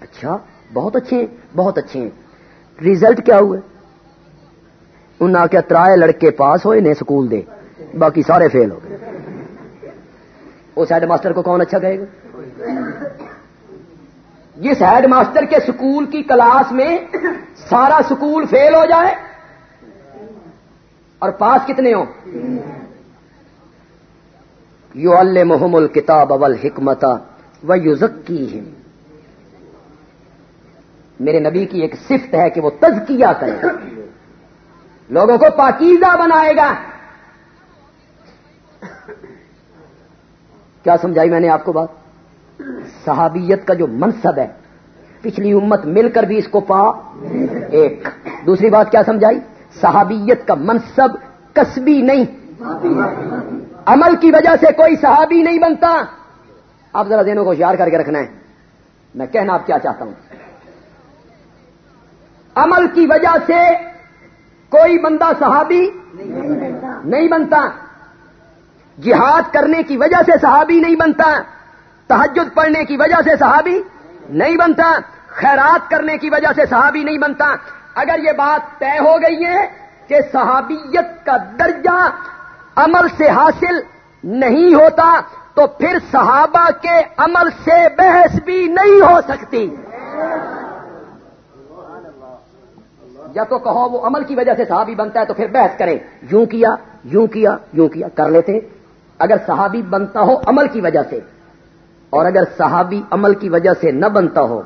اچھا بہت اچھے ہیں، بہت اچھے ہیں۔ ریزلٹ کیا ہوئے ان آ کے ترائے لڑکے پاس ہوئے نے سکول دے، باقی سارے فیل ہو گئے۔ اس ہیڈ ماسٹر کو کون اچھا کہے گا؟ جس ہیڈ ماسٹر کے سکول کی کلاس میں سارا سکول فیل ہو جائے اور پاس کتنے ہوں؟ یو اللہ محم الکتاب اول حکمت و یوزکی میرے نبی کی ایک صفت ہے کہ وہ تزکیہ کرے۔ لوگوں کو پاکیزہ بنائے گا۔ کیا سمجھائی میں نے آپ کو بات؟ صحابیت کا جو منصب ہے، پچھلی امت مل کر بھی اس کو پا ایک۔ دوسری بات کیا سمجھائی؟ صحابیت کا منصب کسبی نہیں۔ عمل کی وجہ سے کوئی صحابی نہیں بنتا۔ آپ ذرا دینوں کو ہوشیار کر کے رکھنا ہے۔ میں کہنا آپ کیا چاہتا ہوں۔ عمل کی وجہ سے کوئی بندہ صحابی نہیں بنتا۔ جہاد کرنے کی وجہ سے صحابی نہیں بنتا۔ تحجد پڑھنے کی وجہ سے صحابی نہیں بنتا، خیرات کرنے کی وجہ سے صحابی نہیں بنتا۔ اگر یہ بات طے ہو گئی ہے کہ صحابیت کا درجہ عمل سے حاصل نہیں ہوتا، تو پھر صحابہ کے عمل سے بحث بھی نہیں ہو سکتی۔ یا تو کہو وہ عمل کی وجہ سے صحابی بنتا ہے تو پھر بحث کریں۔ یوں کیا یوں کیا یوں کیا، کر لیتے۔ اگر صحابی بنتا ہو عمل کی وجہ سے اور اگر صحابی عمل کی وجہ سے نہ بنتا ہو،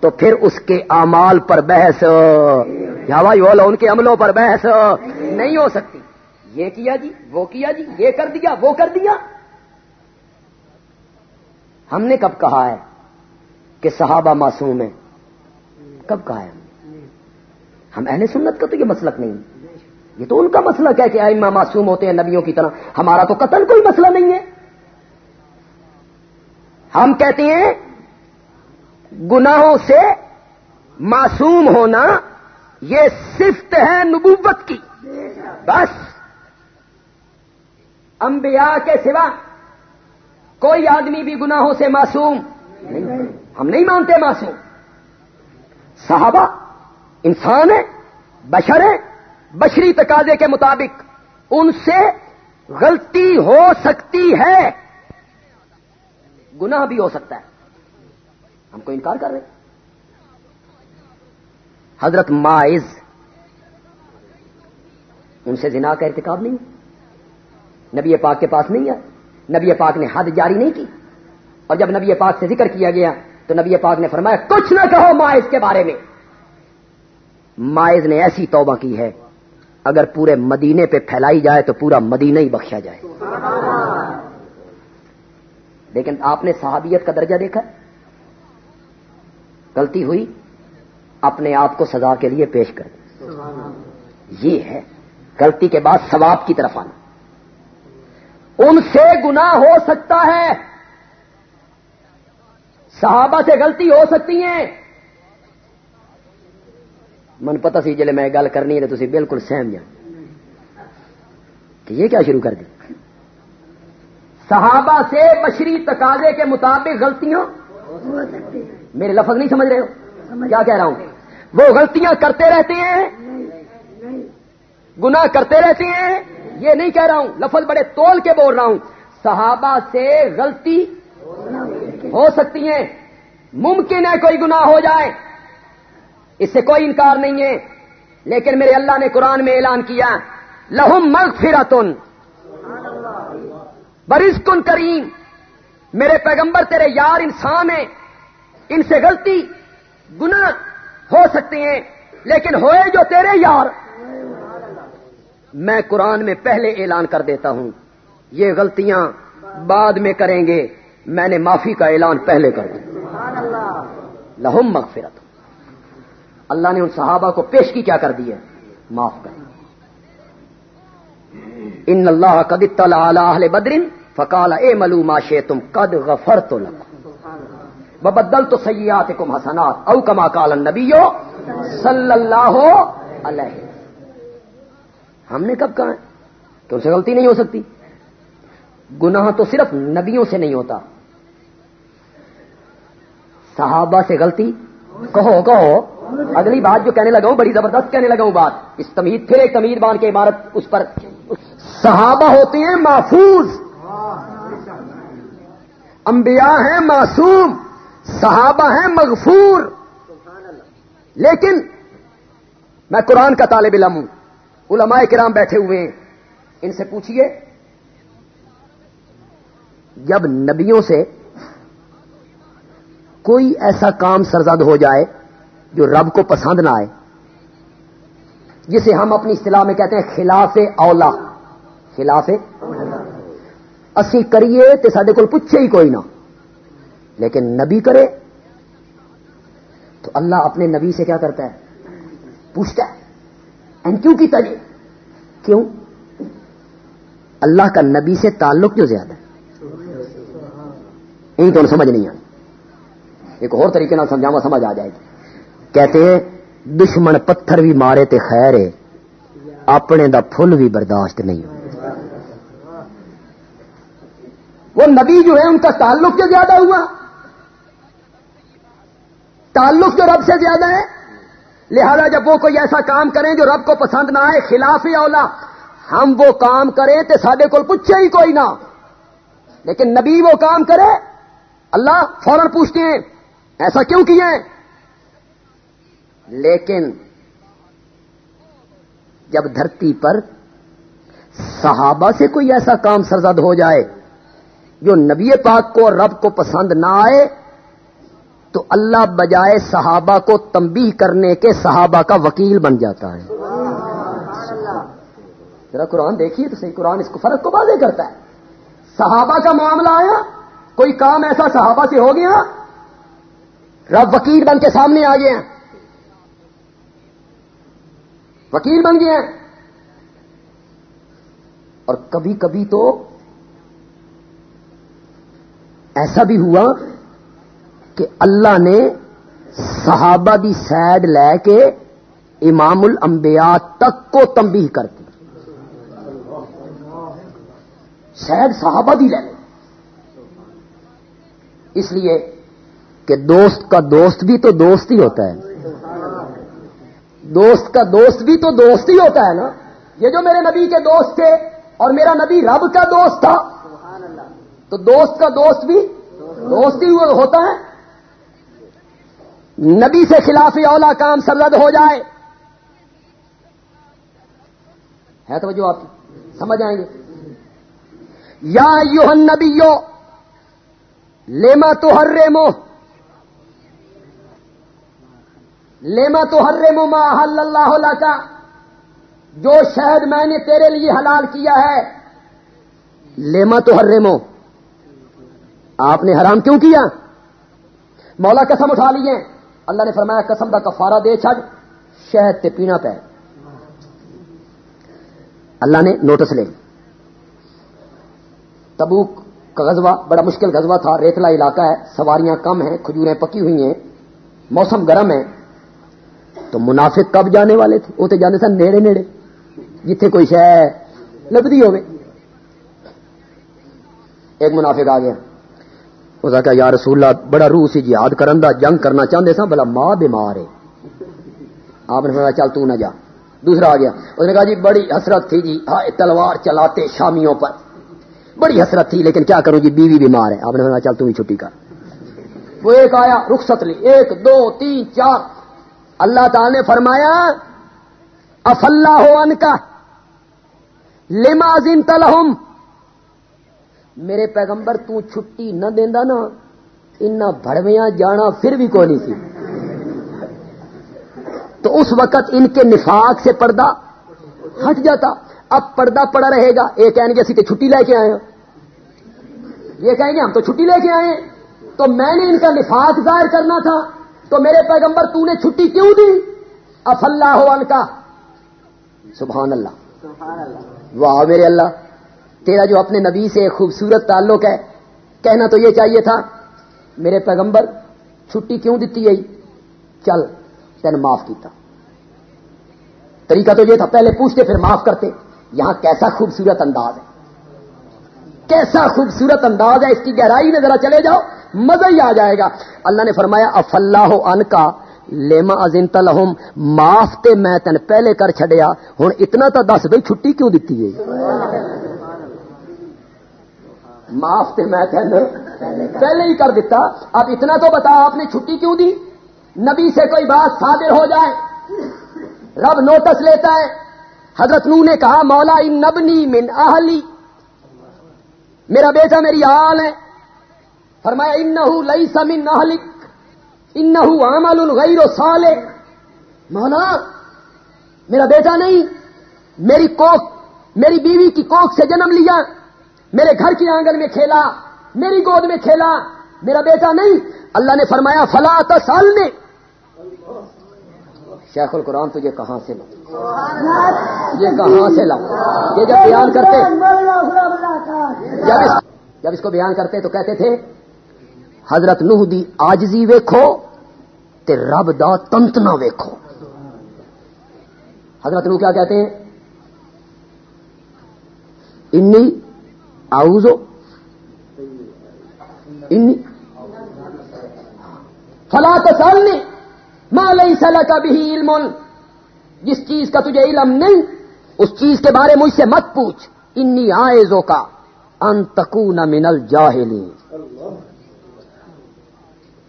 تو پھر اس کے امال پر بحث، یا بھائی بولو ان کے عملوں پر بحث نہیں ہو سکتی۔ یہ کیا جی؟ وہ کیا جی؟ یہ کر دیا، وہ کر دیا۔ ہم نے کب کہا ہے کہ صحابہ معصوم ہیں؟ کب کہا ہے ہم اہل سنت کا تو یہ مسلک نہیں۔ یہ تو ان کا مسئلہ کیا کہ ائمہ معصوم ہوتے ہیں نبیوں کی طرح۔ ہمارا تو قتل کوئی مسئلہ نہیں ہے۔ ہم کہتے ہیں گناہوں سے معصوم ہونا یہ صفت ہے نبوت کی۔ بس۔ انبیاء کے سوا کوئی آدمی بھی گناہوں سے معصوم ہم نہیں مانتے معصوم۔ صحابہ انسان ہے بشر ہے بشری تقاضے کے مطابق ان سے غلطی ہو سکتی ہے۔ گناہ بھی ہو سکتا ہے۔ ہم کو انکار کر رہے ہیں۔ حضرت مائز ان سے زنا کا ارتکاب نہیں۔ نبی پاک کے پاس نہیں ہے نبی پاک نے حد جاری نہیں کی۔ اور جب نبی پاک سے ذکر کیا گیا تو نبی پاک نے فرمایا، کچھ نہ کہو مائز کے بارے میں۔ مائز نے ایسی توبہ کی ہے، اگر پورے مدینے پہ پھیلائی جائے تو پورا مدینہ ہی بخشا جائے۔ لیکن آپ نے صحابیت کا درجہ دیکھا غلطی ہوئی؟ اپنے آپ کو سزا کے لیے پیش کر یہ ہے غلطی کے بعد ثواب کی طرف آنا۔ ان سے گنا ہو سکتا ہے۔ صحابہ سے غلطی ہو سکتی ہیں۔ من پتا سی جلے میں گل کرنی ہے تو تھی بالکل سہم جا کہ یہ کیا شروع کر دی؟ صحابہ سے بشری تقاضے کے مطابق غلطیاں؟ میرے لفظ نہیں سمجھ رہے ہو؟ کیا کہہ رہا ہوں؟ وہ غلطیاں کرتے رہتے ہیں؟ گناہ کرتے رہتے ہیں؟ یہ نہیں کہہ رہا ہوں، لفظ بڑے تول کے بول رہا ہوں۔ صحابہ سے غلطی ہو سکتی ہیں، ممکن ہے کوئی گناہ ہو جائے، اس سے کوئی انکار نہیں ہے۔ لیکن میرے اللہ نے قرآن میں اعلان کیا، لہم مغفرتن برزکن کریم. میرے پیغمبر، تیرے یار انسان ہیں. ان سے غلطی، گناہ ہو سکتے ہیں، لیکن ہوئے جو تیرے یار. میں قرآن میں پہلے اعلان کر دیتا ہوں. یہ غلطیاں بعد میں کریں گے. میں نے معافی کا اعلان پہلے کر دیا. لہم مغفرت. اللہ نے ان صحابہ کو پیش کی کیا کر دی ہے؟ معاف کر. ان اللہ قد اہل بدرین فکال اے ملو ماشے تم قد غفر تو لگا بدل تو سیات کم حسنات، او کما کال نبی صلی اللہ علیہ ہم نے کب کہا کہ ان سے غلطی نہیں ہو سکتی۔ گناہ تو صرف نبیوں سے نہیں ہوتا۔ صحابہ سے غلطی؟ کہو کہو۔ اگلی بات جو کہنے لگا ہوں، بڑی زبردست کہنے لگا ہوں بات۔ اس تمید پھر ایک تمید باندھ کے عمارت اس پر صحابہ ہوتے ہیں محفوظ انبیاء ہیں معصوم، صحابہ ہیں مغفور۔ لیکن میں قرآن کا طالب علم ہوں۔ علماء کرام بیٹھے ہوئے ہیں۔ ان سے پوچھئے، جب نبیوں سے کوئی ایسا کام سرزد ہو جائے جو رب کو پسند نہ آئے، جسے ہم اپنی اصطلاح میں کہتے ہیں خلاف اولا خلاف اسی کریے تو سڈے کو پوچھے ہی کوئی نہ۔ لیکن نبی کرے۔ تو اللہ اپنے نبی سے کیا کرتا ہے؟ پوچھتا ہے۔ این کیوں کی تجھے جی؟ کیوں؟ اللہ کا نبی سے تعلق جو زیادہ ہے۔ ان کو سمجھ نہیں آئی۔ ایک اور طریقے سمجھاوا سمجھ آ جائے گی۔ کہتے ہیں، دشمن پتھر بھی مارے تے خیر ہے، اپنے دا پھل بھی برداشت نہیں ہو وہ نبی جو ہے ان کا تعلق جو زیادہ ہوا؟ تعلق جو رب سے زیادہ ہے؟ لہذا جب وہ کوئی ایسا کام کریں جو رب کو پسند نہ آئے، خلاف ہی اولا، ہم وہ کام کریں تو سارے کو پوچھے ہی کوئی نہ۔ لیکن نبی وہ کام کرے، اللہ فوراً پوچھتے ہیں، ایسا کیوں کیے؟ لیکن جب دھرتی پر صحابہ سے کوئی ایسا کام سرزد ہو جائے جو نبی پاک کو رب کو پسند نہ آئے، تو اللہ بجائے صحابہ کو تمبی کرنے کے صحابہ کا وکیل بن جاتا ہے۔ ذرا قرآن دیکھیے تو صحیح قرآن اس کو فرق کو واضح کرتا ہے۔ صحابہ کا معاملہ آیا، کوئی کام ایسا صحابہ سے ہو گیا، رب وکیل بن کے سامنے آ گئے۔ وکیل بن گئے۔ اور کبھی کبھی تو ایسا بھی ہوا کہ اللہ نے صحابہ دی سیڈ لے کے امام الانبیاء تک کو تنبیہ کر دی۔ سیڈ صحابہ دی لے۔ اس لیے کہ دوست کا دوست بھی تو دوست ہی ہوتا ہے۔ دوست کا دوست بھی تو دوست ہی ہوتا ہے نا۔ یہ جو میرے نبی کے دوست تھے اور میرا نبی رب کا دوست تھا تو دوست کا دوست بھی دوست ہی ہوتا ہے۔ نبی سے خلاف اولا کام سرد ہو جائے۔ ہے تو جو آپ سمجھ آئیں گے۔ یا یوہن نبیو لیما تو ہر ریمو لیما تو ہر ریمو ما اللہ کا جو شہد میں نے تیرے لیے حلال کیا ہے۔ لیما تو ہر ریمو آپ نے حرام کیوں کیا؟ مولا قسم اٹھا لیے اللہ نے فرمایا، قسم کا کفارہ دے، چھڈ۔ شہد تے پینا پہ اللہ نے نوٹس لے۔ تبوک کا غزوہ بڑا مشکل غزوہ تھا، ریتلا علاقہ ہے، سواریاں کم ہیں، کھجوریں پکی ہوئی ہیں، موسم گرم ہے۔ تو منافق کب جانے والے تھے؟ وہ تو جانے سن نیڑے نیڑے، جتھے کوئی شہ لبدی ہوگی ایک منافق آ گیا۔ اس کا یا رسول اللہ، بڑا روح سی جہاد کرن دا، جنگ کرنا چاہتے سا بلا ماں بیمار ہے۔ آپ نے فرمایا، چل تو نہ جا۔ دوسرا آ گیا۔ اس نے کہا جی بڑی حسرت تھی جی ہاں تلوار چلاتے شامیوں پر۔ بڑی حسرت تھی، لیکن کیا کروں جی بیوی بیمار ہے۔ آپ نے فرمایا، چل تو ہی چھٹی کر۔ وہ ایک آیا، رخصت لی۔ ایک، دو، تین، چار۔ اللہ تعالی نے فرمایا اف اللہ ہو ان کا لما زن تلہم میرے پیغمبر تو چھٹی نہ دینا نا ان بڑویاں جانا پھر بھی کوئی نہیں سی۔ تو اس وقت ان کے نفاق سے پردہ ہٹ جاتا۔ اب پردہ پڑا رہے گا۔ یہ کہیں گے اسی تو چھٹی لے کے آئے ہیں یہ کہیں گے ہم تو چھٹی لے کے آئے ہیں۔ تو میں نے ان کا نفاق ظاہر کرنا تھا۔ تو میرے پیغمبر تو نے چھٹی کیوں دی؟ اف اللہ ہو ان کا۔ سبحان اللہ۔ واہ میرے اللہ۔ تیرا جو اپنے نبی سے خوبصورت تعلق ہے، کہنا تو یہ چاہیے تھا، میرے پیغمبر، چھٹی کیوں دیتی گئی؟ چل، تین معاف کیتا۔ طریقہ تو یہ تھا، پہلے پوچھتے پھر معاف کرتے۔ یہاں کیسا خوبصورت انداز ہے۔ کیسا خوبصورت انداز ہے، اس کی گہرائی میں ذرا چلے جاؤ، مزہ ہی آ جائے گا۔ اللہ نے فرمایا اف اللہ ان کا لیما ازنت لہم، معاف تے میں تین پہلے کر چھڈیا۔ ہوں اتنا تو دس بھائی چھٹی کیوں دیتی ہے معاف تے میں تین پہلے ہی کر دیتا۔ اب اتنا تو بتا، آپ نے چھٹی کیوں دی؟ نبی سے کوئی بات صادر ہو جائے۔ رب نوٹس لیتا ہے۔ حضرت نو نے کہا، مولا، ان نبنی من اہلی۔ میرا بیٹا، میری آل ہے۔ فرمایا ان لئی سمن اہلک۔ ان عمل الغیر و سال مولا، میرا بیٹا نہیں، میری کوک، میری بیوی کی کوک سے جنم لیا۔ میرے گھر کی آنگن میں کھیلا میری گود میں کھیلا میرا بیٹا نہیں۔ اللہ نے فرمایا فلا تسال نے شیخ القرآن تجھے کہاں سے لا؟ یہ کہاں سے لا؟ یہ جب بیان کرتے جب اس, جب اس کو بیان کرتے تو کہتے تھے حضرت نوح دی آجزی ویکھو تے رب دا تنتنا ویکھو۔ حضرت نوح کیا کہتے ہیں؟ انی آؤزو فلا تسالنی ما لیس لک بھی علم جس چیز کا تجھے علم نہیں، اس چیز کے بارے مجھ سے مت پوچھ، انی آئزوں کا ان تکون من الجاہلین۔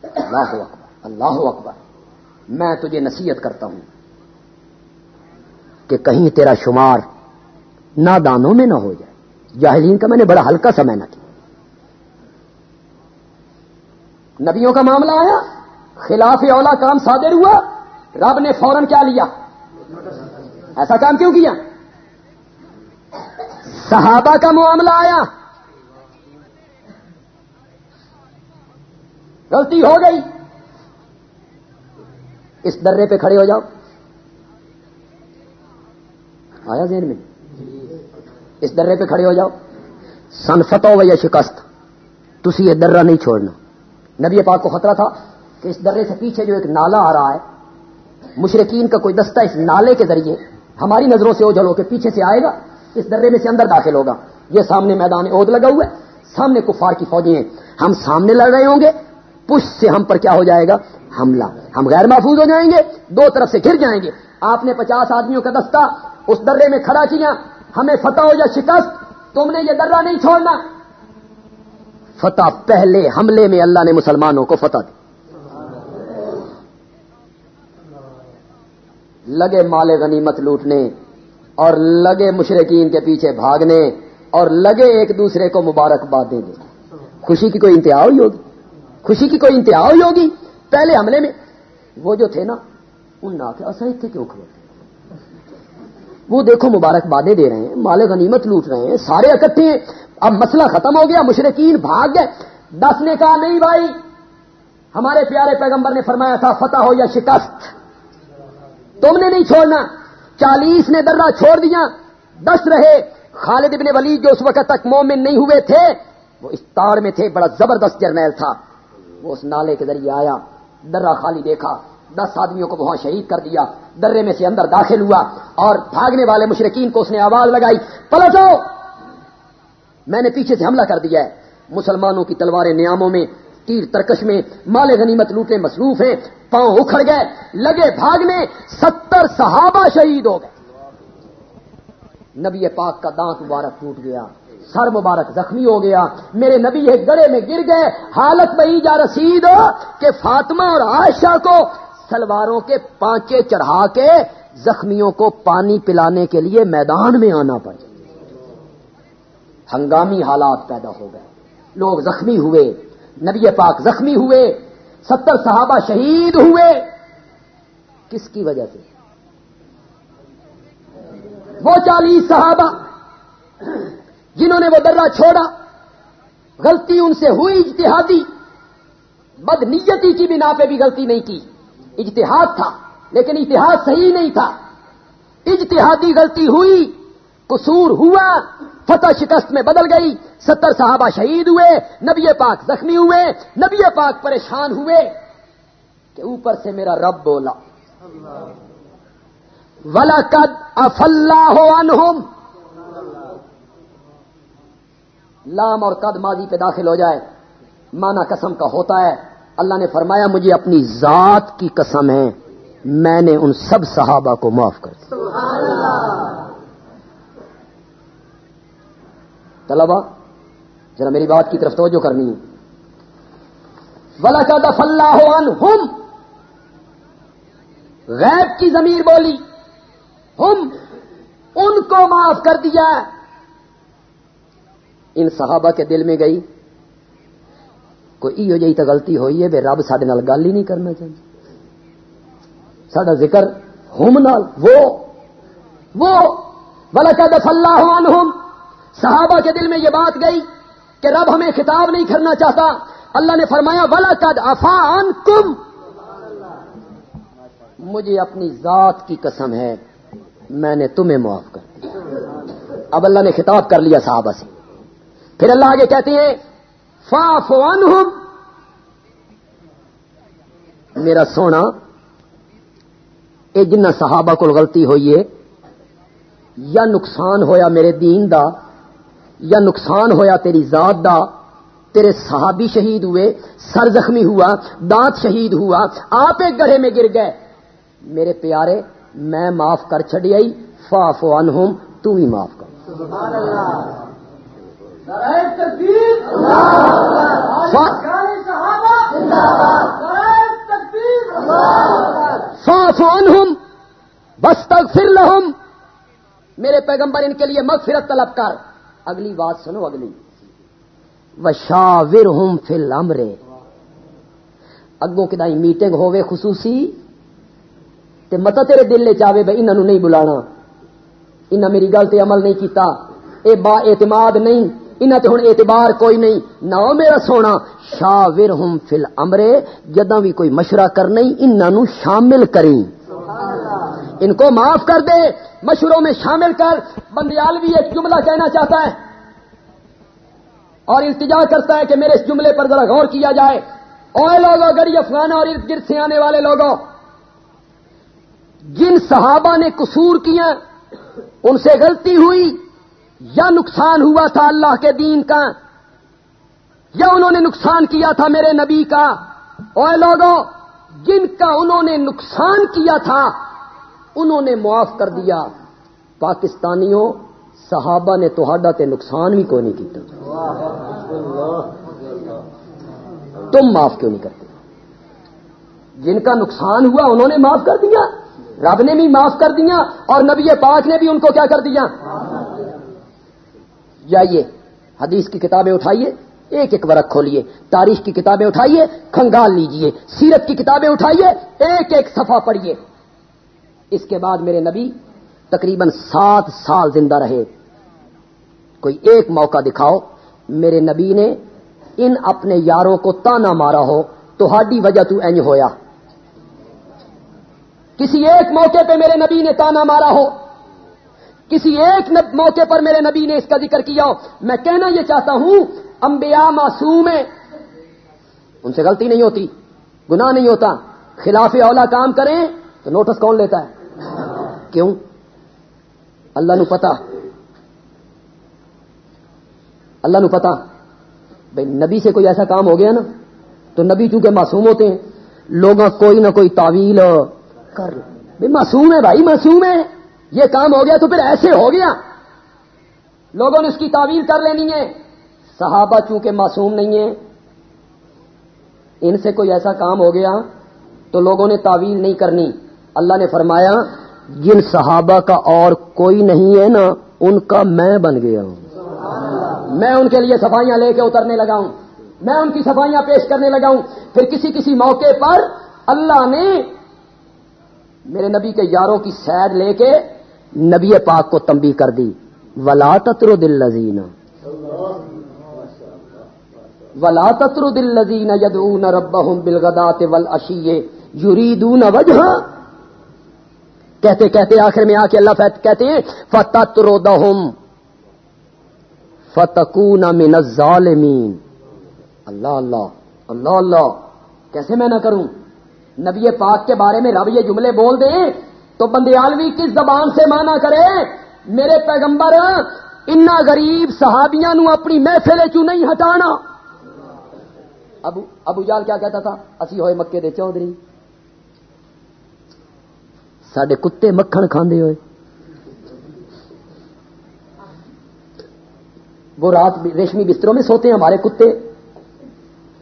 اللہ اکبر اللہ اکبر۔ میں تجھے نصیحت کرتا ہوں کہ کہیں تیرا شمار نادانوں میں نہ ہو جائے۔ جاہلین کا میں نے بڑا ہلکا سمے نہ کیا۔ نبیوں کا معاملہ آیا، خلاف اولا کام صادر ہوا، رب نے فوراً کیا لیا؟ ایسا کام کیوں کیا؟ صحابہ کا معاملہ آیا۔ غلطی ہو گئی۔ اس درے پہ کھڑے ہو جاؤ۔ آیا ذہن میں؟ اس درے پہ کھڑے ہو جاؤ۔ سن فتح ہو یا شکست۔ تسی یہ درہ نہیں چھوڑنا۔ نبی پاک کو خطرہ تھا کہ اس درے سے پیچھے جو ایک نالا آ رہا ہے مشرقین کا کوئی دستہ اس نالے کے ذریعے ہماری نظروں سے اوجھل ہو کے پیچھے سے آئے گا، اس درے میں سے اندر داخل ہوگا۔ یہ سامنے میدان عہد لگا ہوا ہے، سامنے کفار کی فوجیں ہیں۔ ہم سامنے لڑ رہے ہوں گے، پش سے ہم پر کیا ہو جائے گا؟ حملہ۔ ہم غیر محفوظ ہو جائیں گے، دو طرف سے گر جائیں گے۔ آپ نے پچاس آدمیوں کا دستہ اس درے میں کھڑا کیا۔ ہمیں فتح ہو یا شکست، تم نے یہ درہ نہیں چھوڑنا۔ فتح پہلے حملے میں اللہ نے مسلمانوں کو فتح دی۔ لگے مال غنیمت لوٹنے اور لگے مشرقین کے پیچھے بھاگنے اور لگے ایک دوسرے کو مبارکباد دے دیں خوشی کی کوئی انتہا ہوئی ہوگی؟ خوشی کی کوئی انتہا ہوئی ہوگی؟ پہلے حملے میں وہ جو تھے نا، ان نہ تھے، کیوں کھڑے؟ وہ دیکھو مبارکبادیں دے رہے ہیں، مال غنیمت لوٹ رہے ہیں، سارے اکٹھے ہیں۔ اب مسئلہ ختم ہو گیا مشرقین بھاگ گئے۔ دس نے کہا، نہیں بھائی، ہمارے پیارے پیغمبر نے فرمایا تھا، فتح ہو یا شکست۔ تم نے نہیں چھوڑنا۔ چالیس نے درہ چھوڑ دیا۔ دس رہے۔ خالد ابن ولید جو اس وقت تک مومن نہیں ہوئے تھے، وہ اس تاڑ میں تھے، بڑا زبردست جرنیل تھا۔ وہ اس نالے کے ذریعے آیا، درہ خالی دیکھا۔ دس آدمیوں کو وہاں شہید کر دیا، درے میں سے اندر داخل ہوا اور بھاگنے والے مشرقین کو اس نے آواز لگائی پلٹو میں نے پیچھے سے حملہ کر دیا ہے۔ مسلمانوں کی تلواریں نیاموں میں، تیر ترکش میں، مال غنیمت لوٹے مصروف ہیں، پاؤں اکھڑ گئے، لگے بھاگنے، ستر صحابہ شہید ہو گئے۔ نبی پاک کا دانت مبارک ٹوٹ گیا، سر مبارک زخمی ہو گیا۔ میرے نبی ایک گڑے میں گر گئے، حالت بہی جا رسید کہ فاطمہ اور عائشہ کو سلواروں کے پانچے چڑھا کے زخمیوں کو پانی پلانے کے لیے میدان میں آنا پڑے ہنگامی حالات پیدا ہو گئے۔ لوگ زخمی ہوئے۔ نبی پاک زخمی ہوئے۔ ستر صحابہ شہید ہوئے۔ کس کی وجہ سے؟ وہ چالیس صحابہ جنہوں نے وہ درہ چھوڑا۔ غلطی ان سے ہوئی اجتہادی۔ بد نیتی کی بنا پہ بھی غلطی نہیں کی۔ اجتہاد تھا، لیکن اجتہاد صحیح نہیں تھا۔ اجتہادی غلطی ہوئی، قصور ہوا، فتح شکست میں بدل گئی، ستر صحابہ شہید ہوئے، نبی پاک زخمی ہوئے، نبی پاک پریشان ہوئے۔ کہ اوپر سے میرا رب بولا۔ ولا قد اف اللہ عنہم لام اور قد ماضی پہ داخل ہو جائے۔ مانا قسم کا ہوتا ہے۔ اللہ نے فرمایا، مجھے اپنی ذات کی قسم ہے، میں نے ان سب صحابہ کو معاف کر دیا۔ طلبا ذرا میری بات کی طرف توجہ کرنی ہے۔ ولا کا دف اللہ غیب کی ضمیر بولی۔ ہم ان کو معاف کر دیا۔ ان صحابہ کے دل میں گئی۔ کوئی جی تو غلطی ہوئی ہے، بے رب سڈے گل ہی نہیں کرنا چاہیے۔ سڈا ذکر ہوم نال، وہ وہ۔ بلا دف اللہ عنہم صحابہ کے دل میں یہ بات گئی کہ رب ہمیں خطاب نہیں کرنا چاہتا۔ اللہ نے فرمایا ولا قد افان کم مجھے اپنی ذات کی قسم ہے، میں نے تمہیں معاف کر دیا۔ اب اللہ نے خطاب کر لیا صحابہ سے۔ پھر اللہ آگے کہتے ہیں فاف میرا سونا یہ جنہ صحابہ کو غلطی ہوئی ہے، یا نقصان ہویا میرے دین دا، یا نقصان ہویا تیری ذات دا، تیرے صحابی شہید ہوئے سر زخمی ہوا، دانت شہید ہوا، آپ ایک گڑھے میں گر گئے۔ میرے پیارے، میں معاف کر چڑی آئی فاف ہوں تم ہی معاف کر۔ فاف ون ہوں بس تک پھر لہم میرے پیغمبر ان کے لیے مغفرت طلب کر اگلی بات سنو اگلی۔ وشاور ہوں فل امرے اگوں کدائی میٹنگ ہوے خصوصی۔ تے متا تیرے دل لے چاہے بھائی انہوں نہیں بلانا۔ انہیں میری گل تے عمل نہیں کیتا۔ اے با اعتماد نہیں۔ انہیں تے ہوں اعتبار کوئی نہیں۔ نہ میرا سونا، شاور ہوں فل امرے جدہ بھی کوئی مشورہ کرنا انہوں شامل کریں۔ ان کو معاف کر دے، مشوروں میں شامل کر۔ بندیال بھی ایک جملہ کہنا چاہتا ہے اور التجا کرتا ہے کہ میرے اس جملے پر ذرا غور کیا جائے۔ اور لوگوں گڑی افغان اور ارد گرد سے آنے والے لوگوں جن صحابہ نے قصور کیا، ان سے غلطی ہوئی۔ یا نقصان ہوا تھا اللہ کے دین کا، یا انہوں نے نقصان کیا تھا میرے نبی کا۔ اور لوگوں، جن کا انہوں نے نقصان کیا تھا، انہوں نے معاف کر دیا۔ پاکستانیوں، صحابہ نے تو تے نقصان بھی کوئی نہیں کیا تم معاف کیوں نہیں کرتے؟ جن کا نقصان ہوا، انہوں نے معاف کر دیا۔ رب نے بھی معاف کر دیا اور نبی پاک نے بھی ان کو کیا کر دیا؟ جائیے۔ حدیث کی کتابیں اٹھائیے، ایک ایک ورق کھولیے۔ تاریخ کی کتابیں اٹھائیے، کھنگال لیجیے۔ سیرت کی کتابیں اٹھائیے، ایک ایک صفحہ پڑھیے۔ اس کے بعد میرے نبی تقریباً سات سال زندہ رہے۔ کوئی ایک موقع دکھاؤ، میرے نبی نے ان اپنے یاروں کو تانا مارا ہو، تو ہاڈی وجہ تو اینج ہویا۔ کسی ایک موقع پہ میرے نبی نے تانا مارا ہو کسی ایک موقع پر میرے نبی نے اس کا ذکر کیا ہو۔ میں کہنا یہ چاہتا ہوں، انبیاء معصوم ہیں۔ ان سے غلطی نہیں ہوتی، گناہ نہیں ہوتا۔ خلاف اولا کام کریں تو نوٹس کون لیتا ہے؟ کیوں؟ اللہ نو پتا اللہ نو پتا بھائی، نبی سے کوئی ایسا کام ہو گیا نا، تو نبی چونکہ معصوم ہوتے ہیں لوگ کوئی نہ کوئی تعویل کر بھائی، معصوم ہے بھائی، معصوم ہے یہ کام ہو گیا تو پھر ایسے ہو گیا۔ لوگوں نے اس کی تعویل کر لینی ہے۔ صحابہ چونکہ معصوم نہیں ہے ان سے کوئی ایسا کام ہو گیا تو لوگوں نے تعویل نہیں کرنی۔ اللہ نے فرمایا، جن صحابہ کا اور کوئی نہیں ہے نا، ان کا میں بن گیا ہوں۔ میں ان کے لیے صفائیاں لے کے اترنے لگا ہوں۔ میں ان کی صفائیاں پیش کرنے لگا ہوں۔ پھر کسی کسی موقع پر اللہ نے میرے نبی کے یاروں کی سیر لے کے نبی پاک کو تمبی کر دی۔ ولا تتر دل لذین ولا تتر دل لذین یدعون ربهم بالغدات والعشی یریدون وجہ کہتے کہتے آخر میں آ کے اللہ فیت کہتے ہیں فتتر دہم فتکون من الظالمین اللہ اللہ اللہ اللہ۔ کیسے میں نہ کروں؟ نبی پاک کے بارے میں رب یہ جملے بول دیں تو بندیالوی کس زبان سے مانا کرے؟ میرے پیغمبر، انا غریب صحابیاں نو اپنی محفل چو نہیں ہٹانا؟ ابو ابو جال کیا کہتا تھا؟ اسی ہوئے مکے دے چودھری۔ سڈے کتے مکھن کھاندے ہوئے۔ وہ رات ریشمی بستروں میں سوتے ہیں ہمارے کتے۔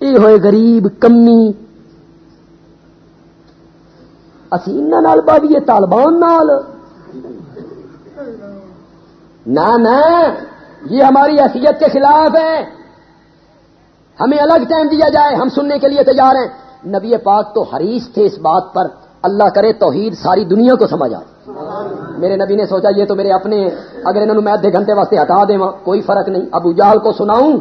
یہ ہوئے غریب، کمی اسی نال باویے طالبان نال۔ نہ یہ ہماری حیثیت کے خلاف ہے۔ ہمیں الگ ٹائم دیا جائے، ہم سننے کے لیے تیار ہیں۔ نبی پاک تو حریص تھے اس بات پر۔ اللہ کرے توحید ساری دنیا کو سمجھ آئے۔ میرے نبی نے سوچا، یہ تو میرے اپنے اگر انہوں میں آدھے گھنٹے واسطے ہٹا دے کوئی فرق نہیں۔ ابو جال کو سناؤں۔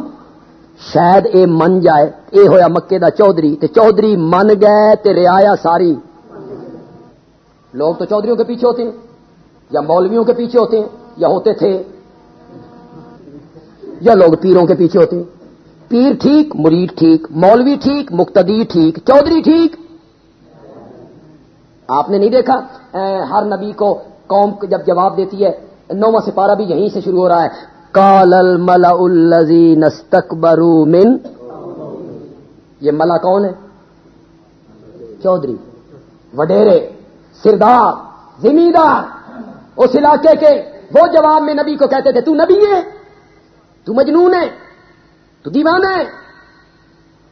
شاید اے من جائے، اے ہویا مکے دا چودھری، تے چودھری من گئے تے رعایا ساری۔ لوگ تو چودھریوں کے پیچھے ہوتے ہیں، یا مولویوں کے پیچھے ہوتے ہیں، یا ہوتے تھے، یا لوگ پیروں کے پیچھے ہوتے ہیں۔ پیر ٹھیک، مرید ٹھیک، مولوی ٹھیک، مقتدی ٹھیک، چودھری ٹھیک۔ آپ نے نہیں دیکھا؟ ہر نبی کو قوم جب جواب دیتی ہے نواں سپارہ بھی یہیں سے شروع ہو رہا ہے۔ کال الملا برو من، یہ ملا کون ہے؟ چودھری۔ وڈیرے۔ سردار، زمیندار۔ اس علاقے کے وہ جواب میں نبی کو کہتے تھے، تو نبی ہے، تو مجنون ہے، تو دیوان ہے۔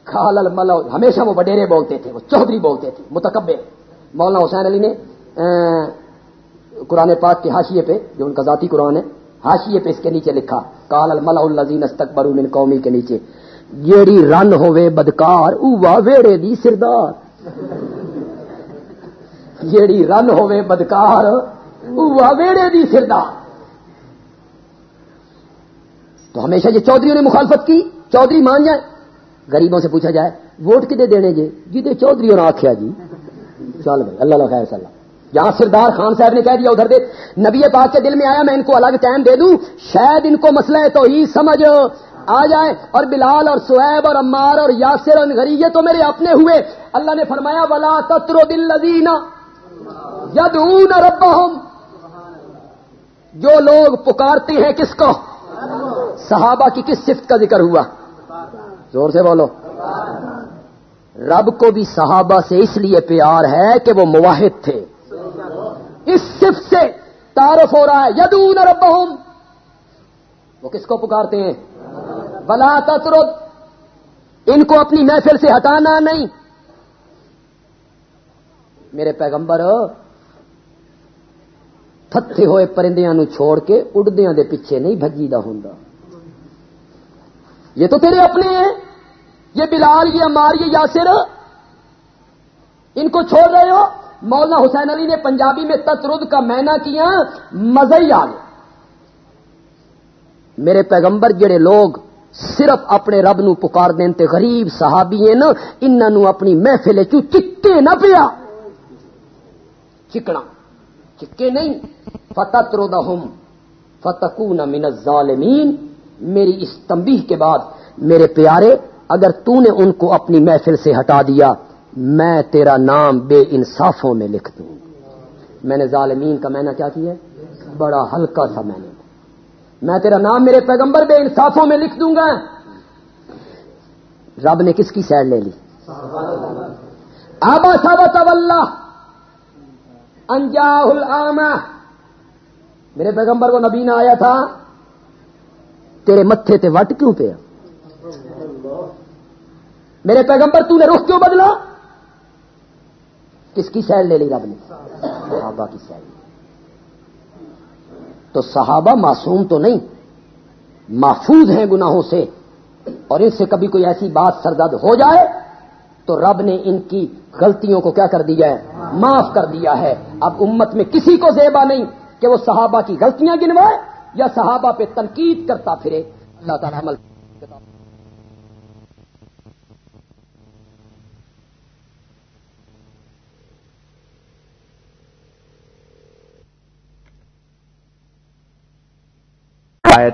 خال الملا ہمیشہ وہ وڈیرے بولتے تھے، وہ چودھری بولتے تھے، متکبر۔ مولانا حسین علی نے قرآن پاک کے حاشیے پہ، جو ان کا ذاتی قرآن ہے، حاشیے پہ اس کے نیچے لکھا کال الملا الزین استقبر من قومی کے نیچے جیڑی رن ہوے بدکار، اوہ ویڑے دی سردار۔ جیڑی رن ہوے بدکار ویڑے دی سردار۔ تو ہمیشہ یہ چودھریوں نے مخالفت کی، چودھری مان جائے۔ غریبوں سے پوچھا جائے، ووٹ کدے دینے جے جی چودھریوں نے آخیا جی۔ چل بھائی، اللہ خیر صلاح یہاں سردار خان صاحب نے کہہ دیا، ادھر دے نبی پاک کے دل میں آیا، میں ان کو الگ ٹائم دے دوں۔ شاید ان کو مسئلہ ہے تو ہی سمجھ آ جائے۔ اور بلال اور سہیب اور عمار اور یاسر اور غری یہ تو میرے اپنے ہوئے۔ اللہ نے فرمایا، ولا تتر دل لذینا ید رب جو لوگ پکارتے ہیں کس کو؟ صحابہ کی کس صفت کا ذکر ہوا؟ زور سے بولو. رب کو بھی صحابہ سے اس لیے پیار ہے کہ وہ مواحد تھے۔ اس صفت سے تعارف ہو رہا ہے۔ یدون ربہم. وہ کس کو پکارتے ہیں؟ بلا تطرد ان کو اپنی محفل سے ہٹانا نہیں۔ میرے پیغمبر تھے ہوئے پرندیاں نو چھوڑ کے اڈدیاں دے پیچھے نہیں بجی دا ہوں یہ تو تیرے اپنے ہیں۔ یہ بلال، یہ امار یہ یاسر، ان کو چھوڑ رہے ہو۔ مولانا حسین علی نے پنجابی میں تترد کا مینا کیا مزہ ہی آ گیا میرے پیغمبر، جڑے لوگ صرف اپنے رب نو پکار تے غریب صحابی ہیں نا انہوں اپنی محفل چکے نہ پیا۔ چکنا چکے نہیں فتح ترودا ہم فتح من الظالمین میری اس تمبی کے بعد میرے پیارے اگر تو نے ان کو اپنی محفل سے ہٹا دیا میں تیرا نام بے انصافوں میں لکھ دوں میں نے ظالمین کا میں نے کیا کیا بڑا ہلکا سا میں نے میں تیرا نام میرے پیغمبر بے انصافوں میں لکھ دوں گا رب نے کس کی سیڈ لے لی آبا صابت اللہ انجا میرے پیغمبر کو نبی نے آیا تھا۔ تیرے متھے تے وٹ کیوں پہ میرے پیغمبر تو نے رخ کیوں بدلا؟ کس کی سیل لے لی رب نے؟ صحابہ کی سیل۔ تو صحابہ معصوم تو نہیں، محفوظ ہیں گناہوں سے۔ اور ان سے کبھی کوئی ایسی بات سرزد ہو جائے تو رب نے ان کی غلطیوں کو کیا کر دیا ہے؟ معاف کر دیا ہے۔ اب امت میں کسی کو زیبا نہیں کہ وہ صحابہ کی غلطیاں گنوائے یا صحابہ پہ تنقید کرتا پھرے۔ اللہ تعالیٰ عمل